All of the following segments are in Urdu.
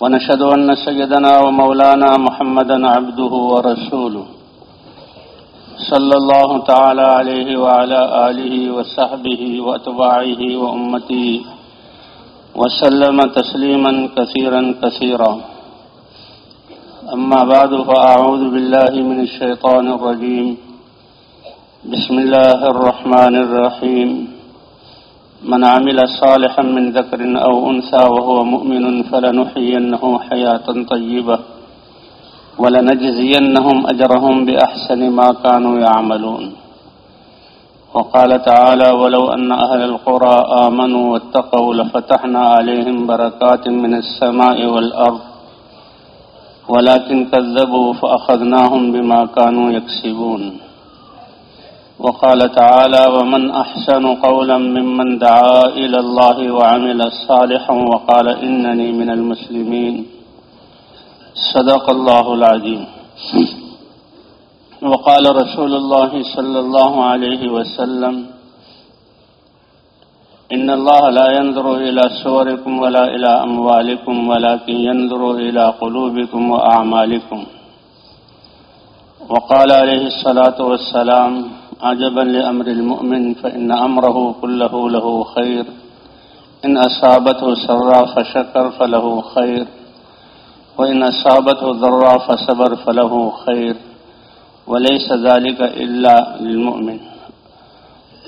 ونشهد أن سيدنا ومولانا محمدا عبده ورسوله. صلى الله تعالى عليه وعلى آله وصحبه وأتباعه وأمته وسلم تسليما كثيرا كثيرا. أما بعد فأعوذ بالله من الشيطان الرجيم. بسم الله الرحمن الرحيم. من عمل صالحا من ذكر أو أنثى وهو مؤمن فلنحيينه حياة طيبة ولنجزينهم أجرهم بأحسن ما كانوا يعملون. وقال تعالى ولو أن أهل القرى آمنوا واتقوا لفتحنا عليهم بركات من السماء والأرض ولكن كذبوا فأخذناهم بما كانوا يكسبون. وقال تعالى ومن أحسن قولا ممن دعا إلى الله وعمل صالحا وقال إنني من المسلمين. صدق الله العظيم. وقال رسول الله صلى الله عليه وسلم، إن الله لا ينظر إلى صوركم ولا إلى أموالكم، ولكن ينظر إلى قلوبكم وأعمالكم. وقال عليه الصلاة والسلام عجبا لأمر المؤمن فإن أمره كله له خير. إن أصابته سرا فشكر فله خير. وإن أصابته ضرا فصبر فله خير. وليس ذلك إلا للمؤمن.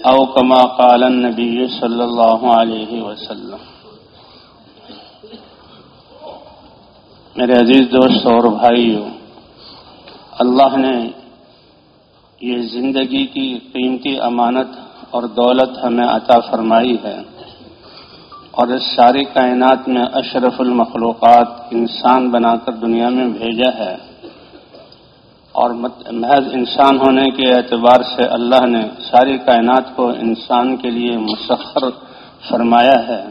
أو كما قال النبي صلى الله عليه وسلم. میرے عزیز دوست اور بھائیو، اللہ نے یہ زندگی کی قیمتی امانت اور دولت ہمیں عطا فرمائی ہے اور اس ساری کائنات میں اشرف المخلوقات انسان بنا کر دنیا میں بھیجا ہے اور محض انسان ہونے کے اعتبار سے اللہ نے ساری کائنات کو انسان کے لیے مسخر فرمایا ہے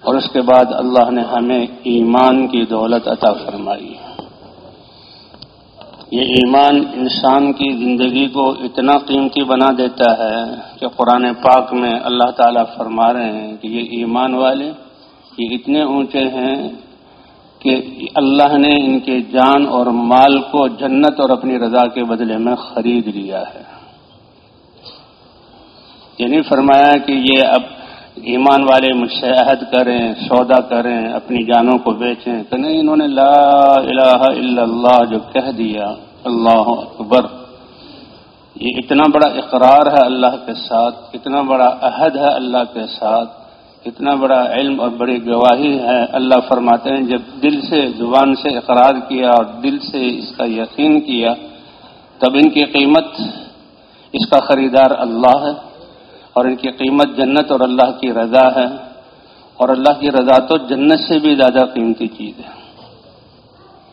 اور اس کے بعد اللہ نے ہمیں ایمان کی دولت عطا فرمائی ہے۔ یہ ایمان انسان کی زندگی کو اتنا قیمتی بنا دیتا ہے کہ قرآن پاک میں اللہ تعالیٰ فرما رہے ہیں کہ یہ ایمان والے یہ اتنے اونچے ہیں کہ اللہ نے ان کے جان اور مال کو جنت اور اپنی رضا کے بدلے میں خرید لیا ہے۔ یہ نہیں فرمایا کہ یہ اب ایمان والے مجھ سے عہد کریں، سودا کریں، اپنی جانوں کو بیچیں۔ کہ نہیں، انہوں نے لا الہ الا اللہ جو کہہ دیا، اللہ اکبر۔ یہ اتنا بڑا اقرار ہے اللہ کے ساتھ، اتنا بڑا عہد ہے اللہ کے ساتھ، اتنا بڑا علم اور بڑی گواہی ہے۔ اللہ فرماتے ہیں، جب دل سے زبان سے اقرار کیا اور دل سے اس کا یقین کیا، تب ان کی قیمت، اس کا خریدار اللہ ہے۔ اور ان کی قیمت جنت اور اللہ کی رضا ہے اور اللہ کی رضا تو جنت سے بھی زیادہ قیمتی چیز ہے۔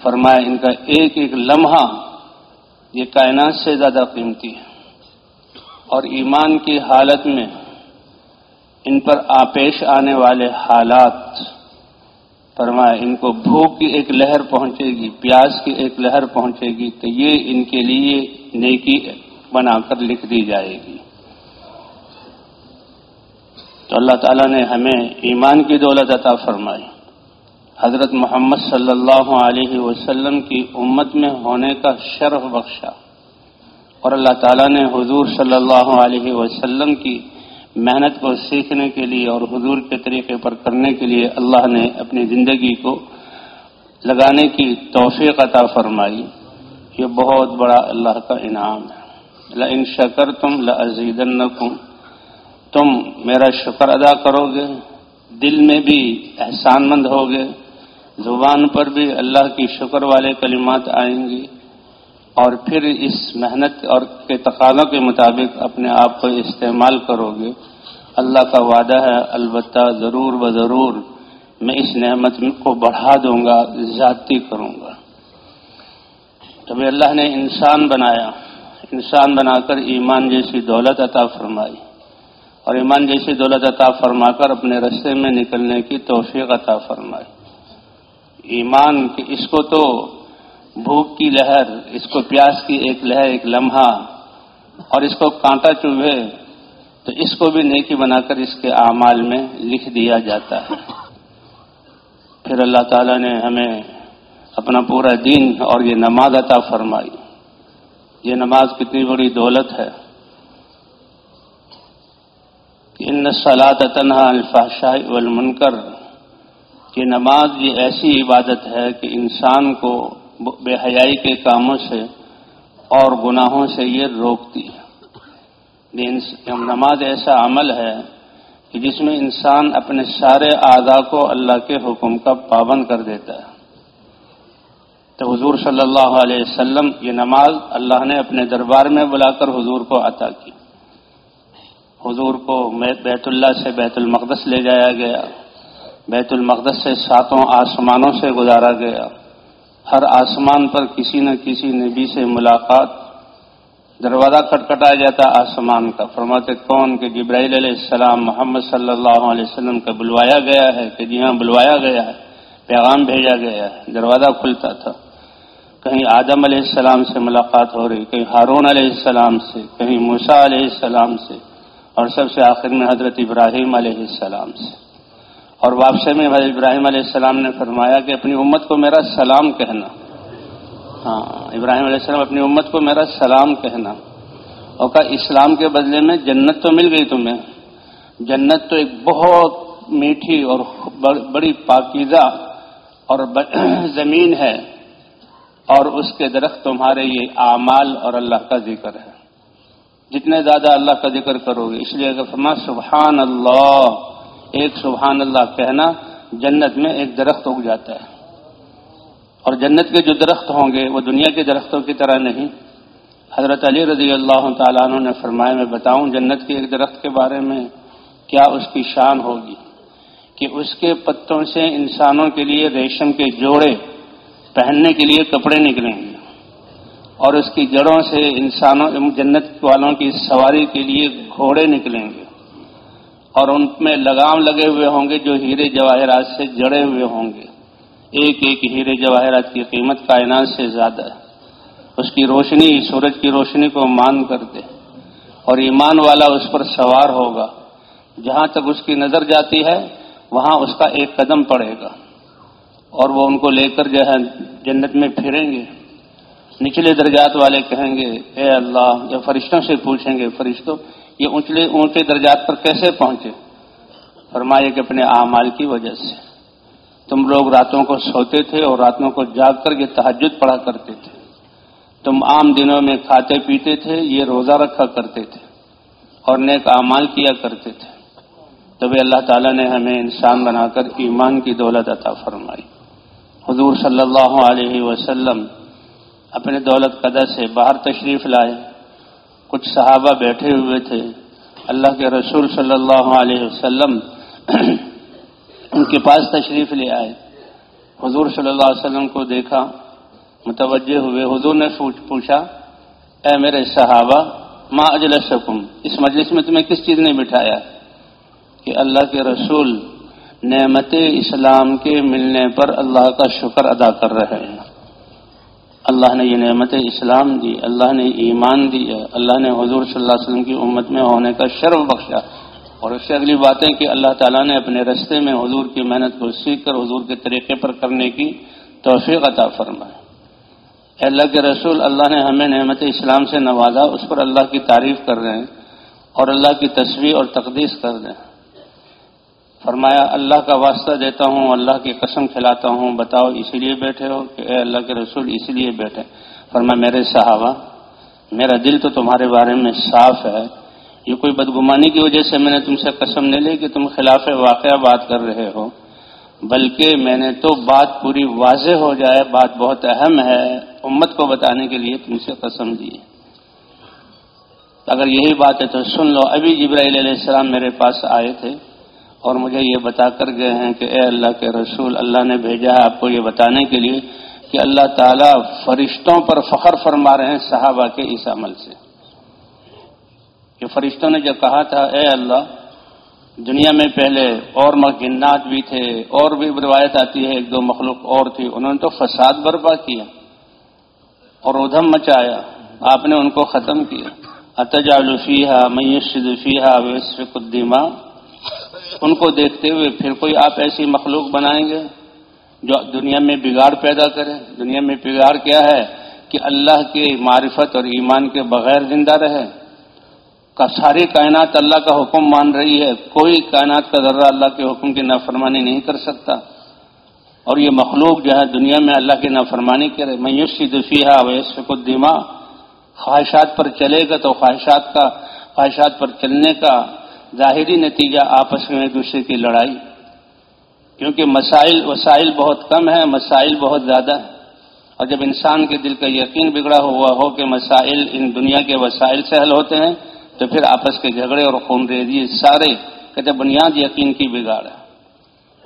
فرمایا، ان کا ایک ایک لمحہ یہ کائنات سے زیادہ قیمتی ہے۔ اور ایمان کی حالت میں ان پر آپیش آنے والے حالات، فرمایا، ان کو بھوک کی ایک لہر پہنچے گی، پیاس کی ایک لہر پہنچے گی، تو یہ ان کے لیے نیکی بنا کر لکھ دی جائے گی۔ تو اللہ تعالیٰ نے ہمیں ایمان کی دولت عطا فرمائی۔ حضرت محمد صلی اللہ علیہ وسلم کی امت میں ہونے کا شرف بخشا۔ اور اللہ تعالیٰ نے حضور صلی اللہ علیہ وسلم کی محنت کو سیکھنے کے لیے اور حضور کے طریقے پر کرنے کے لیے اللہ نے اپنی زندگی کو لگانے کی توفیق عطا فرمائی۔ یہ بہت بڑا اللہ کا انعام ہے۔ ل شکر تم لزیدن تم میرا شکر ادا کرو گے دل میں بھی احسان مند ہوگے، زبان پر بھی اللہ کی شکر والے کلمات آئیں گی، اور پھر اس محنت اور کے تقاضوں کے مطابق اپنے آپ کو استعمال کرو گے اللہ کا وعدہ ہے، البتہ ضرور و ضرور میں اس نعمت کو بڑھا دوں گا، زیادتی کروں گا۔ جب اللہ نے انسان بنایا، انسان بنا کر ایمان جیسی دولت عطا فرمائی۔ اور ایمان جیسی دولت عطا فرما کر اپنے رستے میں نکلنے کی توفیق عطا فرمائی ایمان کی اس کو تو بھوک کی لہر، اس کو پیاس کی ایک لہر، ایک لمحہ، اور اس کو کانٹا چوبے تو اس کو بھی نیکی بنا کر اس کے اعمال میں لکھ دیا جاتا ہے۔ پھر اللہ تعالیٰ نے ہمیں اپنا پورا دین اور یہ نماز عطا فرمائی۔ یہ نماز کتنی بڑی دولت ہے۔ ان سلاد تنہا الفاشاہ والمنکر۔ یہ نماز یہ ایسی عبادت ہے کہ انسان کو بے حیائی کے کاموں سے اور گناہوں سے یہ روکتی ہے۔ نماز ایسا عمل ہے کہ جس میں انسان اپنے سارے اعضاء کو اللہ کے حکم کا پابند کر دیتا ہے۔ تو حضور صلی اللہ علیہ وسلم یہ نماز اللہ نے اپنے دربار میں بلا کر حضور کو عطا کی۔ حضور کو بیت اللہ سے بیت المقدس لے جایا گیا۔ بیت المقدس سے ساتوں آسمانوں سے گزارا گیا۔ ہر آسمان پر کسی نہ کسی نبی سے ملاقات۔ دروازہ کٹکھٹایا جاتا آسمان کا۔ فرماتے کون کہ جبرائیل علیہ السلام محمد صلی اللہ علیہ وسلم کا بلوایا گیا ہے، کہ جی ہاں بلوایا گیا ہے، پیغام بھیجا گیا ہے۔ دروازہ کھلتا تھا۔ کہیں آدم علیہ السلام سے ملاقات ہو رہی، کہیں ہارون علیہ السلام سے، کہیں موسا علیہ السلام سے۔ اور سب سے آخر میں حضرت ابراہیم علیہ السلام سے۔ اور واپسی میں حضرت ابراہیم علیہ السلام نے فرمایا کہ اپنی امت کو میرا سلام کہنا۔ ہاں ابراہیم علیہ السلام اپنی امت کو میرا سلام کہنا۔ اور کہا، اسلام کے بدلے میں جنت تو مل گئی تمہیں۔ جنت تو ایک بہت میٹھی اور بڑی پاکیزہ اور زمین ہے۔ اور اس کے درخت تمہارے یہ اعمال اور اللہ کا ذکر ہے۔ جتنے زیادہ اللہ کا ذکر کرو گے۔ اس لیے فرما سبحان اللہ، ایک سبحان اللہ کہنا جنت میں ایک درخت اگ جاتا ہے۔ اور جنت کے جو درخت ہوں گے، وہ دنیا کے درختوں کی طرح نہیں۔ حضرت علی رضی اللہ تعالیٰ عنہ نے فرمایا، میں بتاؤں جنت کے ایک درخت کے بارے میں کیا اس کی شان ہوگی؟ کہ اس کے پتوں سے انسانوں کے لیے ریشم کے جوڑے پہننے کے لیے کپڑے نکلیں گے۔ اور اس کی جڑوں سے انسانوں جنت والوں کی سواری کے لیے گھوڑے نکلیں گے اور ان میں لگام لگے ہوئے ہوں گے جو ہیرے جواہرات سے جڑے ہوئے ہوں گے۔ ایک ایک ہیرے جواہرات کی قیمت کائنات سے زیادہ ہے۔ اس کی روشنی سورج کی روشنی کو مان کر دے۔ اور ایمان والا اس پر سوار ہوگا۔ جہاں تک اس کی نظر جاتی ہے، وہاں اس کا ایک قدم پڑے گا۔ اور وہ ان کو لے کر جو ہے جنت میں پھریں گے۔ نچلے درجات والے کہیں گے، اے اللہ، یا فرشتوں سے پوچھیں گے، فرشتوں، یہ اونچلے اونچے درجات پر کیسے پہنچے؟ فرمائے کہ اپنے اعمال کی وجہ سے۔ تم لوگ راتوں کو سوتے تھے اور راتوں کو جاگ کر کے تحجد پڑھا کرتے تھے۔ تم عام دنوں میں کھاتے پیتے تھے، یہ روزہ رکھا کرتے تھے اور نیک اعمال کیا کرتے تھے۔ تبھی اللہ تعالیٰ نے ہمیں انسان بنا کر ایمان کی دولت عطا فرمائی۔ حضور صلی اللہ علیہ وسلم اپنے دولت قدر سے باہر تشریف لائے۔ کچھ صحابہ بیٹھے ہوئے تھے۔ اللہ کے رسول صلی اللہ علیہ وسلم ان کے پاس تشریف لے آئے۔ حضور صلی اللہ علیہ وسلم کو دیکھا، متوجہ ہوئے۔ حضور نے پوچھا، اے میرے صحابہ، ما اجلسکم؟ اس مجلس میں تمہیں کس چیز نے بٹھایا؟ کہ اللہ کے رسول نعمت اسلام کے ملنے پر اللہ کا شکر ادا کر رہے ہیں۔ اللہ نے یہ نعمت اسلام دی، اللہ نے ایمان دی، اللہ نے حضور صلی اللہ علیہ وسلم کی امت میں ہونے کا شرف بخشا۔ اور اس سے اگلی باتیں کہ اللہ تعالیٰ نے اپنے رستے میں حضور کی محنت کو سیکھ کر حضور کے طریقے پر کرنے کی توفیق عطا فرمائے اللہ کے رسول، اللہ نے ہمیں نعمت اسلام سے نوازا، اس پر اللہ کی تعریف کر رہے ہیں اور اللہ کی تصویر اور تقدیس کر رہے ہیں۔ فرمایا، اللہ کا واسطہ دیتا ہوں، اللہ کی قسم کھلاتا ہوں، بتاؤ اسی لیے بیٹھے ہو کہ اے اللہ کے رسول اسی لیے بیٹھے۔ فرمایا، میرے صحابہ، میرا دل تو تمہارے بارے میں صاف ہے۔ یہ کوئی بدگمانی کی وجہ سے میں نے تم سے قسم نہیں لی کہ تم خلاف واقعہ بات کر رہے ہو، بلکہ میں نے تو بات پوری واضح ہو جائے، بات بہت اہم ہے، امت کو بتانے کے لیے تم سے قسم دی اگر یہی بات ہے تو سن لو، ابھی جبرائیل علیہ السلام میرے پاس آئے تھے۔ اور مجھے یہ بتا کر گئے ہیں کہ اے اللہ کے رسول، اللہ نے بھیجا ہے آپ کو یہ بتانے کے لیے کہ اللہ تعالیٰ فرشتوں پر فخر فرما رہے ہیں صحابہ کے اس عمل سے۔ کہ فرشتوں نے جو کہا تھا، اے اللہ، دنیا میں پہلے اور جنات بھی تھے، اور بھی روایت آتی ہے، ایک دو مخلوق اور تھی، انہوں نے تو فساد برپا کیا اور ادھم مچایا، آپ نے ان کو ختم کیا۔ اتجا الفیحہ میش الفیحہ ویسف الدیما ان کو دیکھتے ہوئے پھر کوئی آپ ایسی مخلوق بنائیں گے جو دنیا میں بگاڑ پیدا کرے؟ دنیا میں بگاڑ کیا ہے کہ اللہ کی معرفت اور ایمان کے بغیر زندہ رہے؟ کا ساری کائنات اللہ کا حکم مان رہی ہے، کوئی کائنات کا ذرہ اللہ کے حکم کی نافرمانی نہیں کر سکتا۔ اور یہ مخلوق جو ہے دنیا میں اللہ کی نافرمانی کرے۔ میوسی دفیہ ویسف الدما خواہشات پر چلے گا تو خواہشات کا، خواہشات پر چلنے کا ظاہری نتیجہ آپس میں ایک دوسرے کی لڑائی، کیونکہ مسائل، وسائل بہت کم ہیں، مسائل بہت زیادہ ہیں۔ اور جب انسان کے دل کا یقین بگڑا ہوا ہو کہ مسائل ان دنیا کے وسائل سے حل ہوتے ہیں، تو پھر آپس کے جھگڑے اور خون ریزی سارے کہتے بنیاد یقین کی بگاڑ ہے۔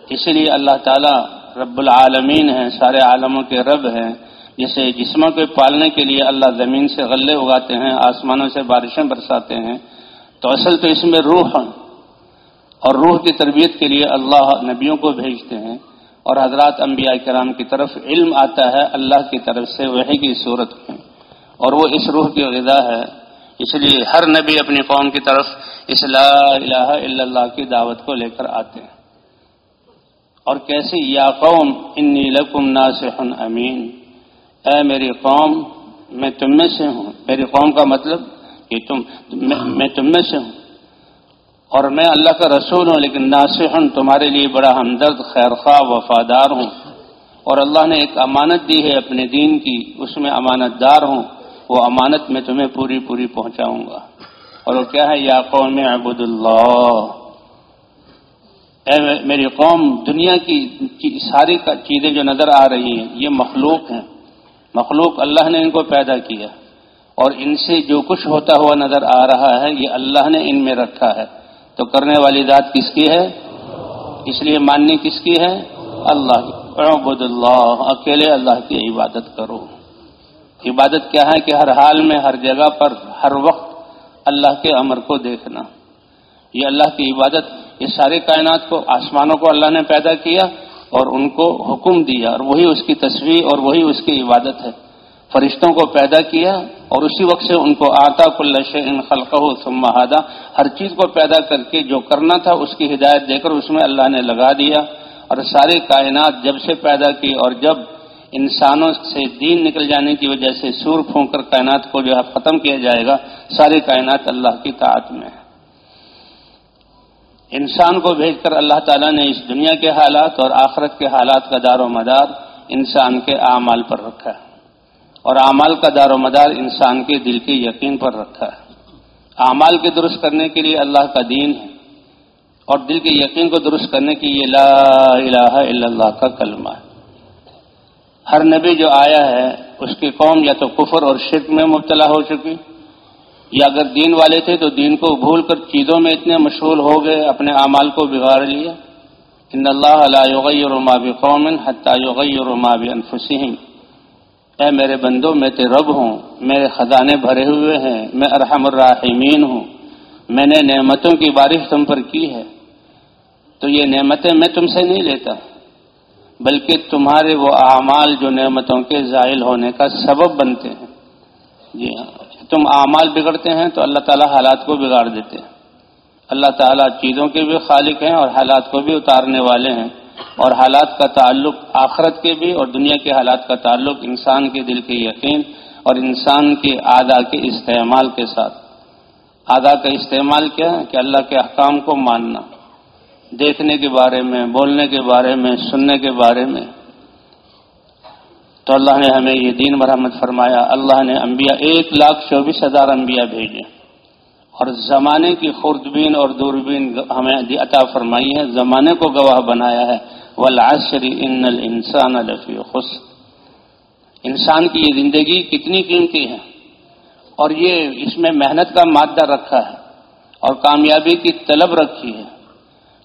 اسی لیے اللہ تعالیٰ رب العالمین ہیں، سارے عالموں کے رب ہیں۔ جسے جسموں کو پالنے کے لیے اللہ زمین سے غلے اگاتے ہیں، آسمانوں سے بارشیں برساتے ہیں۔ تو اصل تو اس میں روح اور روح کی تربیت کے لیے اللہ نبیوں کو بھیجتے ہیں۔ اور حضرات انبیاء کرام کی طرف علم آتا ہے اللہ کی طرف سے، وہی کی صورت میں۔ اور وہ اس روح کی غذا ہے۔ اس لیے ہر نبی اپنی قوم کی طرف اس لا الہ الا اللہ کی دعوت کو لے کر آتے ہیں۔ اور کیسی یا قوم، انی لکم ناصح امین۔ اے میری قوم، میں تم میں سے ہوں۔ میری قوم کا مطلب کہ تم میں تم میں سے ہوں۔ اور میں اللہ کا رسول ہوں، لیکن ناصح تمہارے لیے بڑا ہمدرد خیر خواہ وفادار ہوں۔ اور اللہ نے ایک امانت دی ہے اپنے دین کی، اس میں امانت دار ہوں۔ وہ امانت میں تمہیں پوری پوری پہنچاؤں گا۔ اور وہ کیا ہے؟ یا قوم عبد اللہ اے میری قوم، دنیا کی ساری چیزیں جو نظر آ رہی ہیں، یہ مخلوق ہیں۔ مخلوق اللہ نے ان کو پیدا کیا۔ اور ان سے جو کچھ ہوتا ہوا نظر آ رہا ہے، یہ اللہ نے ان میں رکھا ہے۔ تو کرنے والی ذات کس کی ہے؟ اس لیے ماننی کس کی ہے؟ اللہ عبد اللہ اکیلے اللہ کی عبادت کرو۔ عبادت کیا ہے کہ ہر حال میں، ہر جگہ پر، ہر وقت اللہ کے امر کو دیکھنا۔ یہ اللہ کی عبادت، یہ سارے کائنات کو، آسمانوں کو اللہ نے پیدا کیا اور ان کو حکم دیا اور وہی اس کی تصویر اور وہی اس کی عبادت ہے۔ فرشتوں کو پیدا کیا اور اسی وقت سے ان کو آتا کل ان خلقہ سمہادا ہر چیز کو پیدا کر کے جو کرنا تھا اس کی ہدایت دے کر اس میں اللہ نے لگا دیا اور سارے کائنات جب سے پیدا کی اور جب انسانوں سے دین نکل جانے کی وجہ سے سور پھونک کر کائنات کو جو ہے ختم کیا جائے گا ساری کائنات اللہ کی طاعت میں ہے انسان کو بھیج کر اللہ تعالیٰ نے اس دنیا کے حالات اور آخرت کے حالات کا دار و مدار انسان کے اعمال پر رکھا ہے۔ اور اعمال کا دار و مدار انسان کے دل کے یقین پر رکھا ہے۔ اعمال کے درست کرنے کے لیے اللہ کا دین ہے اور دل کے یقین کو درست کرنے کی یہ لا الہ الا اللہ کا کلمہ ہے۔ ہر نبی جو آیا ہے، اس کی قوم یا تو کفر اور شرک میں مبتلا ہو چکی، یا اگر دین والے تھے تو دین کو بھول کر چیزوں میں اتنے مشغول ہو گئے، اپنے اعمال کو بگاڑ لیا۔ ان اللہ علیہ یغیر ما بقوم حتی یغیر ما بانفسهم اے میرے بندوں میں تے رب ہوں، میرے خزانے بھرے ہوئے ہیں، میں ارحم الراحمین ہوں، میں نے نعمتوں کی بارش تم پر کی ہے۔ تو یہ نعمتیں میں تم سے نہیں لیتا، بلکہ تمہارے وہ اعمال جو نعمتوں کے زائل ہونے کا سبب بنتے ہیں۔ جی ہاں اچھا، تم اعمال بگڑتے ہیں تو اللہ تعالیٰ حالات کو بگاڑ دیتے ہیں۔ اللہ تعالیٰ چیزوں کے بھی خالق ہیں اور حالات کو بھی اتارنے والے ہیں۔ اور حالات کا تعلق آخرت کے بھی اور دنیا کے حالات کا تعلق انسان کے دل کے یقین اور انسان کے آدا کے استعمال کے ساتھ۔ آدا کا استعمال کیا ہے؟ کہ اللہ کے احکام کو ماننا، دیکھنے کے بارے میں، بولنے کے بارے میں، سننے کے بارے میں۔ تو اللہ نے ہمیں یہ دین مرحمت فرمایا، اللہ نے انبیاء، ایک لاکھ چوبیس ہزار انبیاء بھیجے۔ اور زمانے کی خوردبین اور دوربین ہمیں عطا فرمائی ہے، زمانے کو گواہ بنایا ہے۔ ولاشری ان الانسان لفی خس انسان کی یہ زندگی کتنی قیمتی ہے۔ اور یہ اس میں محنت کا مادہ رکھا ہے اور کامیابی کی طلب رکھی ہے۔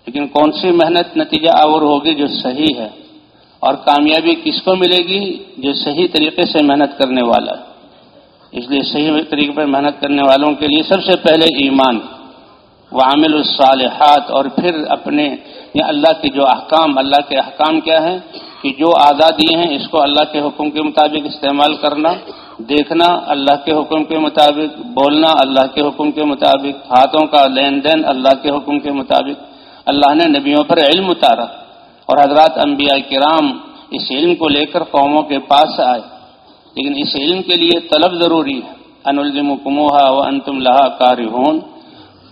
لیکن کون سی محنت نتیجہ آور ہوگی جو صحیح ہے؟ اور کامیابی کس کو ملے گی؟ جو صحیح طریقے سے محنت کرنے والا ہے۔ اس لیے صحیح طریقے پر محنت کرنے والوں کے لیے سب سے پہلے ایمان وہ عامل الصالحات، اور پھر اپنے یا اللہ کے جو احکام، اللہ کے احکام کیا ہیں؟ کہ جو آزادی ہیں، اس کو اللہ کے حکم کے مطابق استعمال کرنا، دیکھنا، اللہ کے حکم کے مطابق بولنا، اللہ کے حکم کے مطابق ہاتھوں کا لین دین، اللہ کے حکم کے مطابق اللہ نے نبیوں پر علم اتارا، اور حضرات انبیاء کرام اس علم کو لے کر قوموں کے پاس آئے۔ لیکن اس علم کے لیے طلب ضروری ہے۔ ان الزم کموہا و ان تم لہا کار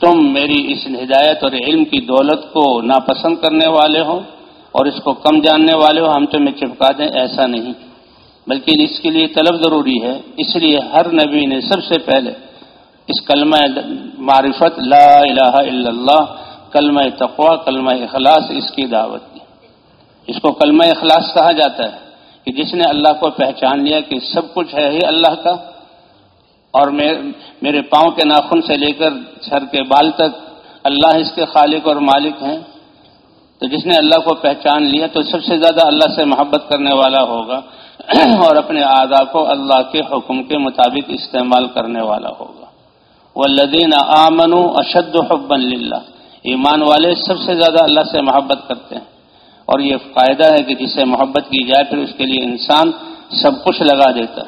تم میری اس ہدایت اور علم کی دولت کو ناپسند کرنے والے ہو اور اس کو کم جاننے والے ہو، ہم تمہیں چپکا دیں، ایسا نہیں۔ بلکہ اس کے لیے طلب ضروری ہے۔ اس لیے ہر نبی نے سب سے پہلے اس کلمہ معرفت لا الہ الا اللہ، کلمہ تقوا کلمہ اخلاص اس کی دعوت دی۔ اس کو کلمہ اخلاص کہا جاتا ہے۔ کہ جس نے اللہ کو پہچان لیا کہ سب کچھ ہے ہی اللہ کا، اور میرے پاؤں کے ناخن سے لے کر سر کے بال تک اللہ اس کے خالق اور مالک ہیں۔ تو جس نے اللہ کو پہچان لیا تو سب سے زیادہ اللہ سے محبت کرنے والا ہوگا، اور اپنے اعضاء کو اللہ کے حکم کے مطابق استعمال کرنے والا ہوگا۔ وہ لدین آمن اشد حبن للہ، ایمان والے سب سے زیادہ اللہ سے محبت کرتے ہیں۔ اور یہ فائدہ ہے کہ جسے محبت کی جائے پھر اس کے لیے انسان سب کچھ لگا دیتا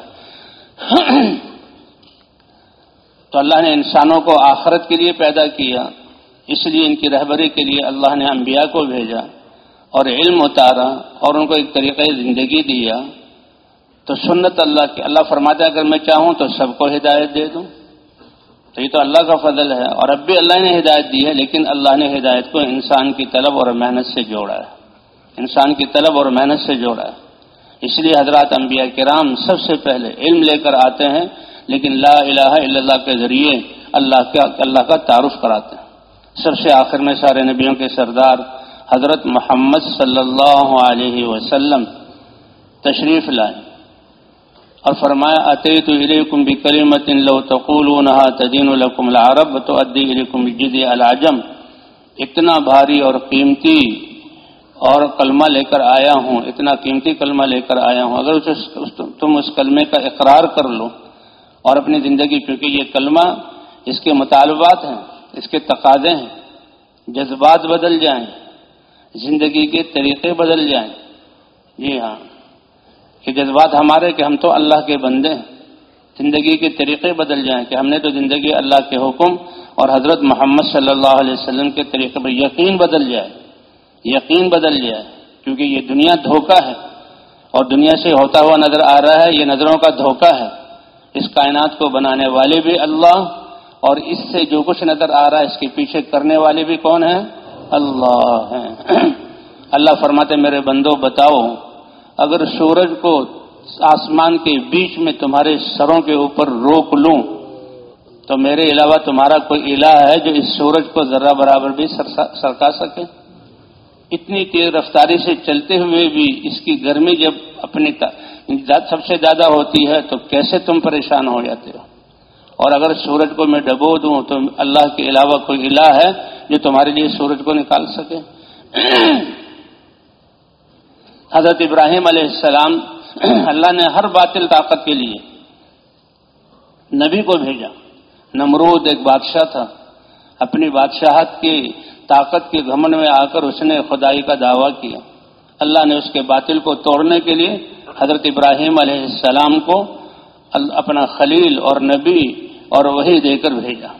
تو اللہ نے انسانوں کو آخرت کے لیے پیدا کیا، اس لیے ان کی رہبری کے لیے اللہ نے انبیاء کو بھیجا اور علم اتارا اور ان کو ایک طریقۂ زندگی دیا۔ تو سنت اللہ کی، اللہ فرماتا ہے، اگر میں چاہوں تو سب کو ہدایت دے دوں۔ تو یہ تو اللہ کا فضل ہے اور اب بھی اللہ نے ہدایت دی ہے، لیکن اللہ نے ہدایت کو انسان کی طلب اور محنت سے جوڑا ہے۔ انسان کی طلب اور محنت سے جوڑا ہے۔ اس لیے حضرات انبیاء کرام سب سے پہلے علم لے کر آتے ہیں، لیکن لا الہ الا اللہ کے ذریعے اللہ کا اللہ کا تعارف کراتے ہیں۔ سب سے آخر میں سارے نبیوں کے سردار حضرت محمد صلی اللہ علیہ وسلم تشریف لائے اور فرمایا عطی تو علیکم بھی کریمت لو تقول تدین الحکم العرب تو ادی علیکم جد العجم اتنا بھاری اور قیمتی اور کلمہ لے کر آیا ہوں، اتنا قیمتی کلمہ لے کر آیا ہوں۔ اگر تم اس کلمے کا اقرار کر لو اور اپنی زندگی، کیونکہ یہ کلمہ اس کے مطالبات ہیں، اس کے تقاضے ہیں، جذبات بدل جائیں، زندگی کے طریقے بدل جائیں۔ جی ہاں کہ جذبات ہمارے کہ ہم تو اللہ کے بندے ہیں۔ زندگی کے طریقے بدل جائیں کہ ہم نے تو زندگی اللہ کے حکم اور حضرت محمد صلی اللہ علیہ وسلم کے طریقے پر یقین بدل جائے۔ یقین بدل جائے کیونکہ یہ دنیا دھوکہ ہے اور دنیا سے ہوتا ہوا نظر آ رہا ہے، یہ نظروں کا دھوکہ ہے۔ اس کائنات کو بنانے والے بھی اللہ اور اس سے جو کچھ نظر آ رہا ہے، اس کے پیچھے کرنے والے بھی کون ہیں؟ اللہ ہیں۔ اللہ فرماتے میرے بندو، بتاؤ، اگر سورج کو آسمان کے بیچ میں تمہارے سروں کے اوپر روک لوں، تو میرے علاوہ تمہارا کوئی الہ ہے جو اس سورج کو ذرہ برابر بھی سرکا سکے؟ اتنی تیز رفتاری سے چلتے ہوئے بھی اس کی گرمی جب اپنی سب سے زیادہ ہوتی ہے تو کیسے تم پریشان ہو جاتے ہو؟ اور اگر سورج کو میں ڈبو دوں تو اللہ کے علاوہ کوئی الہ ہے جو تمہارے لیے سورج کو نکال سکے؟ حضرت ابراہیم علیہ السلام اللہ نے ہر باطل طاقت کے لیے نبی کو بھیجا۔ نمرود ایک بادشاہ تھا۔ اپنی بادشاہت کی طاقت کے گھمن میں آ کر اس نے خدائی کا دعویٰ کیا۔ اللہ نے اس کے باطل کو توڑنے کے لیے حضرت ابراہیم علیہ السلام کو اپنا خلیل اور نبی اور وہی دے کر بھیجا۔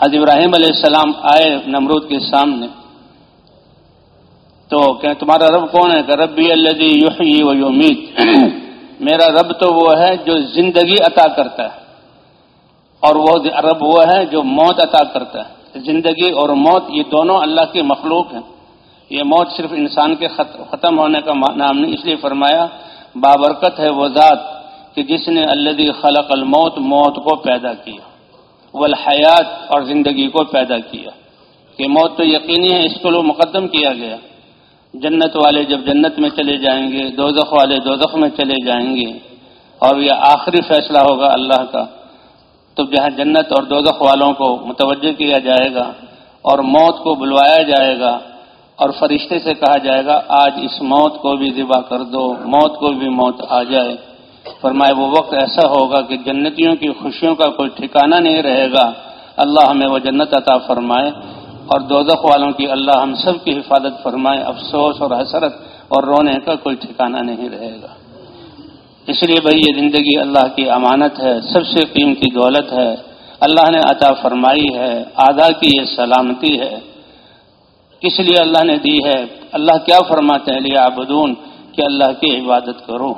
حضرت ابراہیم علیہ السلام آئے نمرود کے سامنے۔ تو کہ تمہارا رب کون ہے؟ کہ ربی اللہ و یومیت میرا رب تو وہ ہے جو زندگی عطا کرتا ہے اور وہ رب وہ ہے جو موت عطا کرتا ہے۔ زندگی اور موت، یہ دونوں اللہ کی مخلوق ہیں۔ یہ موت صرف انسان کے ختم ہونے کا نام نہیں، اس لیے فرمایا، بابرکت ہے وہ ذات کہ جس نے اللہ خلق الموت، موت کو پیدا کیا، والحیات اور زندگی کو پیدا کیا۔ کہ موت تو یقینی ہے، اس کو لوگ مقدم کیا گیا۔ جنت والے جب جنت میں چلے جائیں گے، دوزخ والے دوزخ میں چلے جائیں گے، اور یہ آخری فیصلہ ہوگا اللہ کا۔ تو جہاں جنت اور دوزخ والوں کو متوجہ کیا جائے گا اور موت کو بلوایا جائے گا اور فرشتے سے کہا جائے گا، آج اس موت کو بھی ذبح کر دو، موت کو بھی موت آ جائے۔ فرمائے، وہ وقت ایسا ہوگا کہ جنتیوں کی خوشیوں کا کوئی ٹھکانہ نہیں رہے گا۔ اللہ ہمیں وہ جنت عطا فرمائے اور دوزخ والوں کی اللہ ہم سب کی حفاظت فرمائے۔ افسوس اور حسرت اور رونے کا کوئی ٹھکانہ نہیں رہے گا۔ اس لیے بھائی یہ زندگی اللہ کی امانت ہے، سب سے قیمتی دولت ہے۔ اللہ نے عطا فرمائی ہے، آدھا کی یہ سلامتی ہے۔ کس لیے اللہ نے دی ہے۔ اللہ کیا فرماتے ہیں لیا بدون کہ اللہ کی عبادت کرو۔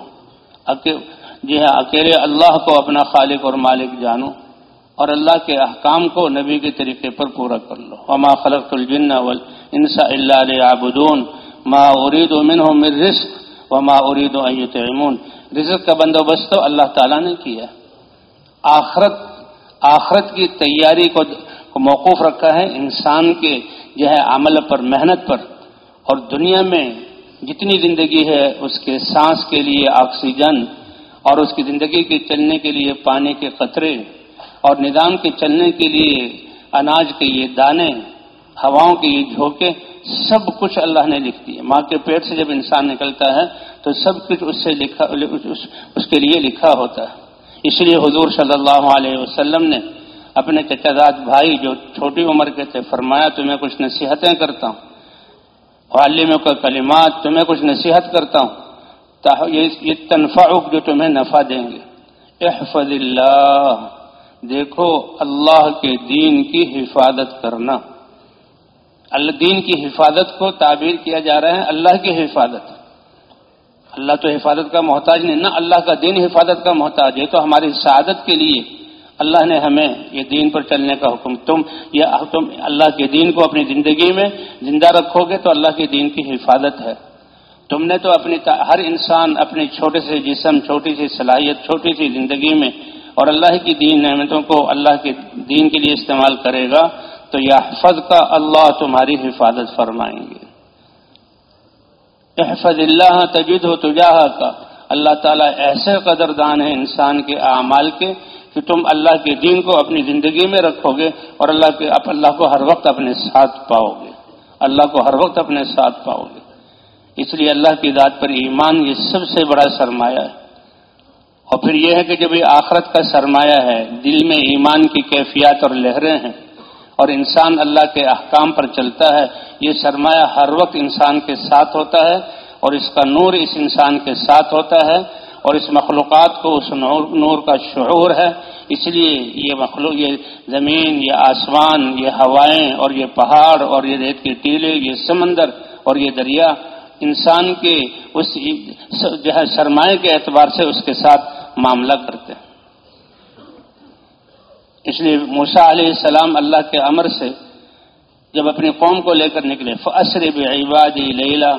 جی ہاں اکیلے اللہ کو اپنا خالق اور مالک جانو اور اللہ کے احکام کو نبی کے طریقے پر پورا کر لو۔ وما خلق الجن انسا اللہ عبدون ما ارید و من ہو مر رزق وما ارید و رزق کا بندوبست تو اللہ تعالیٰ نے کیا آخرت آخرت کی تیاری کو موقف رکھا ہے انسان کے جو ہے عمل پر، محنت پر۔ اور دنیا میں جتنی زندگی ہے، اس کے سانس کے لیے آکسیجن اور اس کی زندگی کے چلنے کے لیے پانی کے قطرے اور نظام کے چلنے کے لیے اناج کے یہ دانے ہواؤں کے یہ جھوکے سب کچھ اللہ نے لکھ دیے۔ ماں کے پیٹ سے جب انسان نکلتا ہے تو سب کچھ اس سے لکھا، اس کے لیے لکھا ہوتا ہے۔ اس لیے حضور صلی اللہ علیہ وسلم نے اپنے چچا بھائی جو چھوٹی عمر کے تھے، فرمایا، تمہیں کچھ نصیحتیں کرتا ہوں۔ عالم کا کلمات تمہیں کچھ نصیحت کرتا ہوں۔ یہ تنفعک جو تمہیں نفع دیں گے۔ احفظ اللہ، دیکھو، اللہ کے دین کی حفاظت کرنا۔ اللہ دین کی حفاظت کو تعبیر کیا جا رہا ہے، اللہ کی حفاظت۔ اللہ تو حفاظت کا محتاج نہیں، نہ اللہ کا دین حفاظت کا محتاج ہے تو ہماری سعادت کے لیے۔ اللہ نے ہمیں یہ دین پر چلنے کا حکم، تم یہ تم اللہ کے دین کو اپنی زندگی میں زندہ رکھو گے تو اللہ کے دین کی حفاظت ہے۔ تم نے تو اپنی ہر انسان اپنے چھوٹے سے جسم، چھوٹی سی صلاحیت، چھوٹی سی زندگی میں اور اللہ کی دین نعمتوں کو اللہ کے دین کے لیے استعمال کرے گا۔ تو یہ حفظ کا اللہ تمہاری حفاظت فرمائیں گے۔ احفظ اللہ تجد ہو تجاہ کا۔ اللہ تعالیٰ ایسے قدردان ہے انسان کے اعمال کے کہ تم اللہ کے دین کو اپنی زندگی میں رکھو گے اور اللہ کے اپ اللہ کو ہر وقت اپنے ساتھ پاؤ گے اللہ کو ہر وقت اپنے ساتھ پاؤ گے اس لیے اللہ کی ذات پر ایمان یہ سب سے بڑا سرمایہ ہے۔ اور پھر یہ ہے کہ جب یہ آخرت کا سرمایہ ہے، دل میں ایمان کی کیفیات اور لہریں ہیں اور انسان اللہ کے احکام پر چلتا ہے، یہ سرمایہ ہر وقت انسان کے ساتھ ہوتا ہے اور اس کا نور اس انسان کے ساتھ ہوتا ہے اور اس مخلوقات کو اس نور نور کا شعور ہے۔ اس لیے یہ مخلوق، یہ زمین، یہ آسمان، یہ ہوائیں اور یہ پہاڑ اور یہ ریت کے ٹیلے، یہ سمندر اور یہ دریا انسان کے اس جو ہے، سرمایہ کے اعتبار سے اس کے ساتھ معاملہ کرتے ہیں۔ اس لیے موسا علیہ السلام اللہ کے امر سے جب اپنی قوم کو لے کر نکلے فصر عبادی لیلا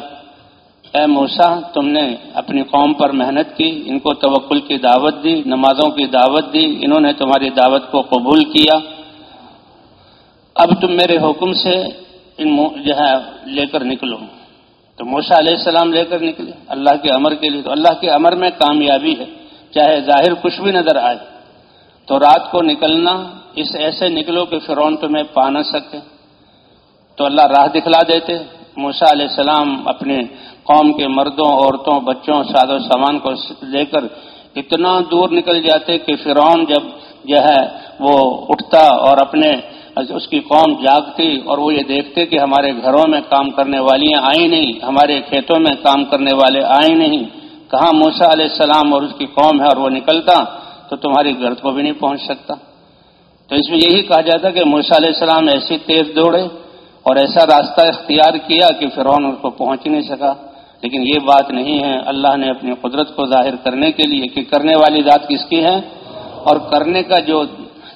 اے موسا تم نے اپنی قوم پر محنت کی، ان کو توکل کی دعوت دی، نمازوں کی دعوت دی، انہوں نے تمہاری دعوت کو قبول کیا۔ اب تم میرے حکم سے ان جو ہے، لے کر نکلو۔ تو موسا علیہ السلام لے کر نکلے۔ اللہ کے امر کے لیے تو اللہ کے امر میں کامیابی ہے، چاہے ظاہر کچھ بھی نظر آئے۔ تو رات کو نکلنا، اس ایسے نکلو کہ فرون تمہیں پا نہ سکے۔ تو اللہ راہ دکھلا دیتے۔ موسا علیہ السلام اپنے قوم کے مردوں، عورتوں، بچوں ساد و سامان کو لے کر اتنا دور نکل جاتے کہ فرعون جب جو ہے وہ اٹھتا اور اپنے اس کی قوم جاگتی اور وہ یہ دیکھتے کہ ہمارے گھروں میں کام کرنے والیاں آئی نہیں، ہمارے کھیتوں میں کام کرنے والے آئے نہیں۔ کہاں موسا علیہ السلام اور اس کی قوم ہے اور وہ نکلتا؟ تو تمہاری گرد کو بھی نہیں پہنچ سکتا۔ تو اس میں یہی کہا جاتا کہ موسا علیہ السلام ایسی تیز دوڑے اور ایسا راستہ اختیار کیا کہ فرعون اس کو پہنچ نہیں سکا۔ لیکن یہ بات نہیں ہے۔ اللہ نے اپنی قدرت کو ظاہر کرنے کے لیے کہ کرنے والی ذات کس کی ہے اور کرنے کا جو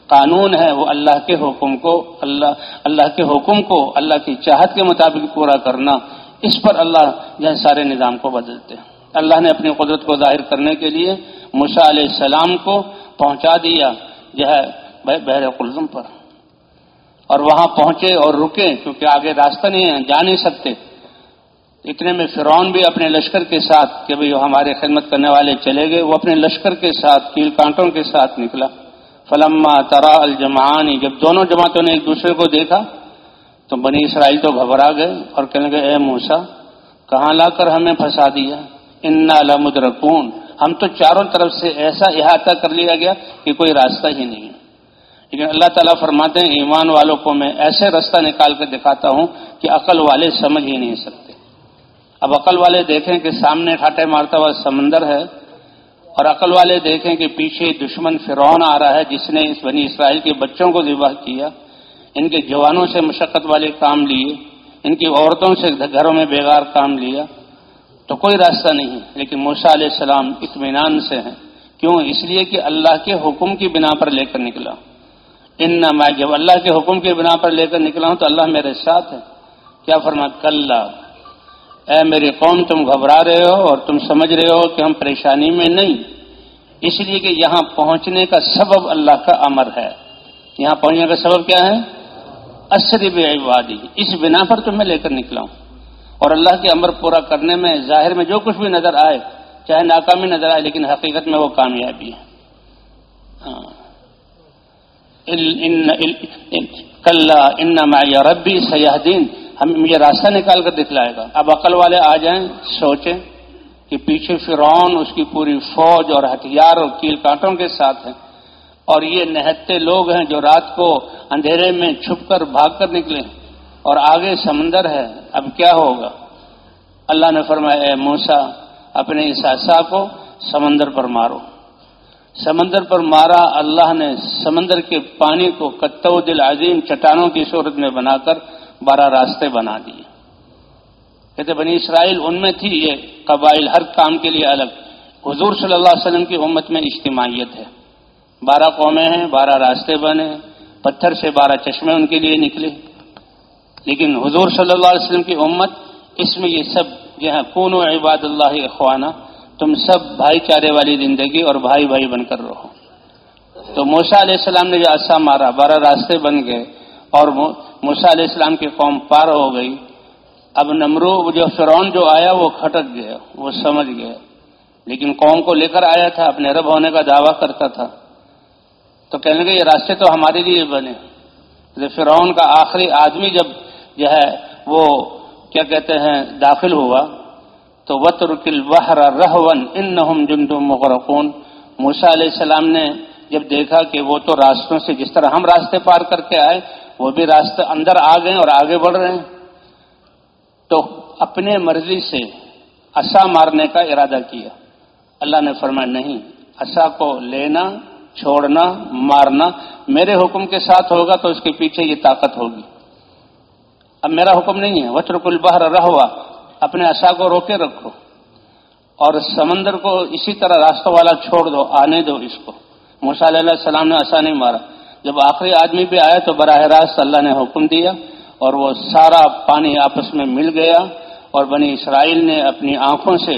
قانون ہے وہ اللہ کے حکم کو، اللہ اللہ کے حکم کو، اللہ کی چاہت کے مطابق پورا کرنا، اس پر اللہ جو ہے سارے نظام کو بدلتے ہیں۔ اللہ نے اپنی قدرت کو ظاہر کرنے کے لیے مشا علیہ السلام کو پہنچا دیا، جو ہے بحر قلزم پر۔ اور وہاں پہنچے اور رکے، کیونکہ آگے راستہ نہیں ہے، جا نہیں سکتے۔ اتنے میں فرعون بھی اپنے لشکر کے ساتھ، کہ بھائی ہمارے خدمت کرنے والے چلے گئے، وہ اپنے لشکر کے ساتھ، کیل کانٹوں کے ساتھ نکلا۔ فلما ترا الجمعانی جب دونوں جماعتوں نے ایک دوسرے کو دیکھا، تو بنی اسرائیل تو گھبرا گئے اور کہنے گئے اے موسا کہاں لا کر ہمیں پھنسا دیا؟ ان لمدرکون۔ ہم تو چاروں طرف سے ایسا احاطہ کر لیا گیا کہ کوئی راستہ ہی نہیں ہے۔ لیکن اللہ تعالیٰ فرماتے ہیں، ایمان والوں کو میں ایسے راستہ نکال کر دکھاتا ہوں کہ عقل والے سمجھ ہی نہیں سکتے۔ اب عقل والے دیکھیں کہ سامنے ٹھاٹے مارتا ہوا سمندر ہے اور عقل والے دیکھیں کہ پیچھے دشمن فرعون آ رہا ہے، جس نے اس بنی اسرائیل کے بچوں کو ذبح کیا۔ ان کے جوانوں سے مشقت والے کام لیے، ان کی عورتوں سے گھروں میں بیگار کام لیا۔ تو کوئی راستہ نہیں لیکن موسا علیہ السلام اطمینان سے ہیں۔ کیوں؟ اس لیے کہ اللہ کے حکم کی بنا پر لے کر نکلا۔ ان میں جب اللہ کے حکم کی بنا پر لے کر نکلا ہوں تو اللہ میرے ساتھ ہے۔ کیا فرما کل اے میری قوم، تم گھبرا رہے ہو اور تم سمجھ رہے ہو کہ ہم پریشانی میں نہیں۔ اس لیے کہ یہاں پہنچنے کا سبب اللہ کا امر ہے۔ یہاں پہنچنے کا سبب کیا ہے؟ اشرب عبادی اس بنا پر تم میں لے کر نکلا ہوں۔ اور اللہ کے امر پورا کرنے میں، ظاہر میں جو کچھ بھی نظر آئے، چاہے ناکامی نظر آئے، لیکن حقیقت میں وہ کامیابی ہے۔ ہاں۔ کل ان ربی سیاح دین ہم مجھے راستہ نکال کر دکھلائے گا۔ اب عقل والے آ جائیں، سوچیں کہ پیچھے فرعون، اس کی پوری فوج اور ہتھیار اور کیل کانٹوں کے ساتھ ہیں۔ اور یہ نہتے لوگ ہیں جو رات کو اندھیرے میں چھپ کر بھاگ کر نکلے۔ اور آگے سمندر ہے، اب کیا ہوگا؟ اللہ نے فرمایا، اے موسا اپنے اس ایسا کو سمندر پر مارو۔ سمندر پر مارا، اللہ نے سمندر کے پانی کو کتو دل عظیم چٹانوں کی صورت میں بنا کر بارہ راستے بنا دیے۔ کہتے بنی اسرائیل ان میں تھی، یہ قبائل ہر کام کے لیے الگ۔ حضور صلی اللہ علیہ وسلم کی امت میں اجتماعیت ہے۔ بارہ قومیں ہیں، بارہ راستے بنے، پتھر سے بارہ چشمے ان کے لیے نکلے۔ لیکن حضور صلی اللہ علیہ وسلم کی امت، اس میں یہ سب جو ہے کون و عباد اللہ اخوانہ تم سب بھائی چارے والی زندگی اور بھائی بھائی بن کر رہو۔ تو موسا علیہ السلام نے جو اصا مارا، بارہ راستے بن گئے اور موسا علیہ السلام کی قوم پار ہو گئی۔ اب نمرو، جو فرعون جو آیا، وہ کھٹک گیا، وہ سمجھ گیا۔ لیکن قوم کو لے کر آیا تھا، اپنے رب ہونے کا دعویٰ کرتا تھا۔ تو کہنے لگے، یہ راستے تو ہمارے لیے بنے۔ فرعون کا آخری آدمی جب جو ہے وہ کیا کہتے ہیں داخل ہوا تو وطرکل بحر رہون ان جن مغرقون۔ موسا علیہ السلام نے جب دیکھا کہ وہ تو راستوں سے جس طرح ہم راستے پار کر کے آئے، وہ بھی راستے اندر آ گئے اور آگے بڑھ رہے ہیں۔ تو اپنے مرضی سے اصا مارنے کا ارادہ کیا۔ اللہ نے فرمایا، نہیں اصا کو لینا، چھوڑنا، مارنا، میرے حکم کے ساتھ ہوگا تو اس کے پیچھے یہ طاقت ہوگی۔ اب میرا حکم نہیں ہے۔ وطرک البحر رہوا۔ اپنے اصا کو روکے رکھو۔ اور سمندر کو اسی طرح راستوں والا چھوڑ دو، آنے دو اس کو۔ موسا علیہ السلام نے اصا نہیں مارا۔ جب آخری آدمی بھی آیا تو براہ راست اللہ نے حکم دیا اور وہ سارا پانی آپس میں مل گیا۔ اور بنی اسرائیل نے اپنی آنکھوں سے،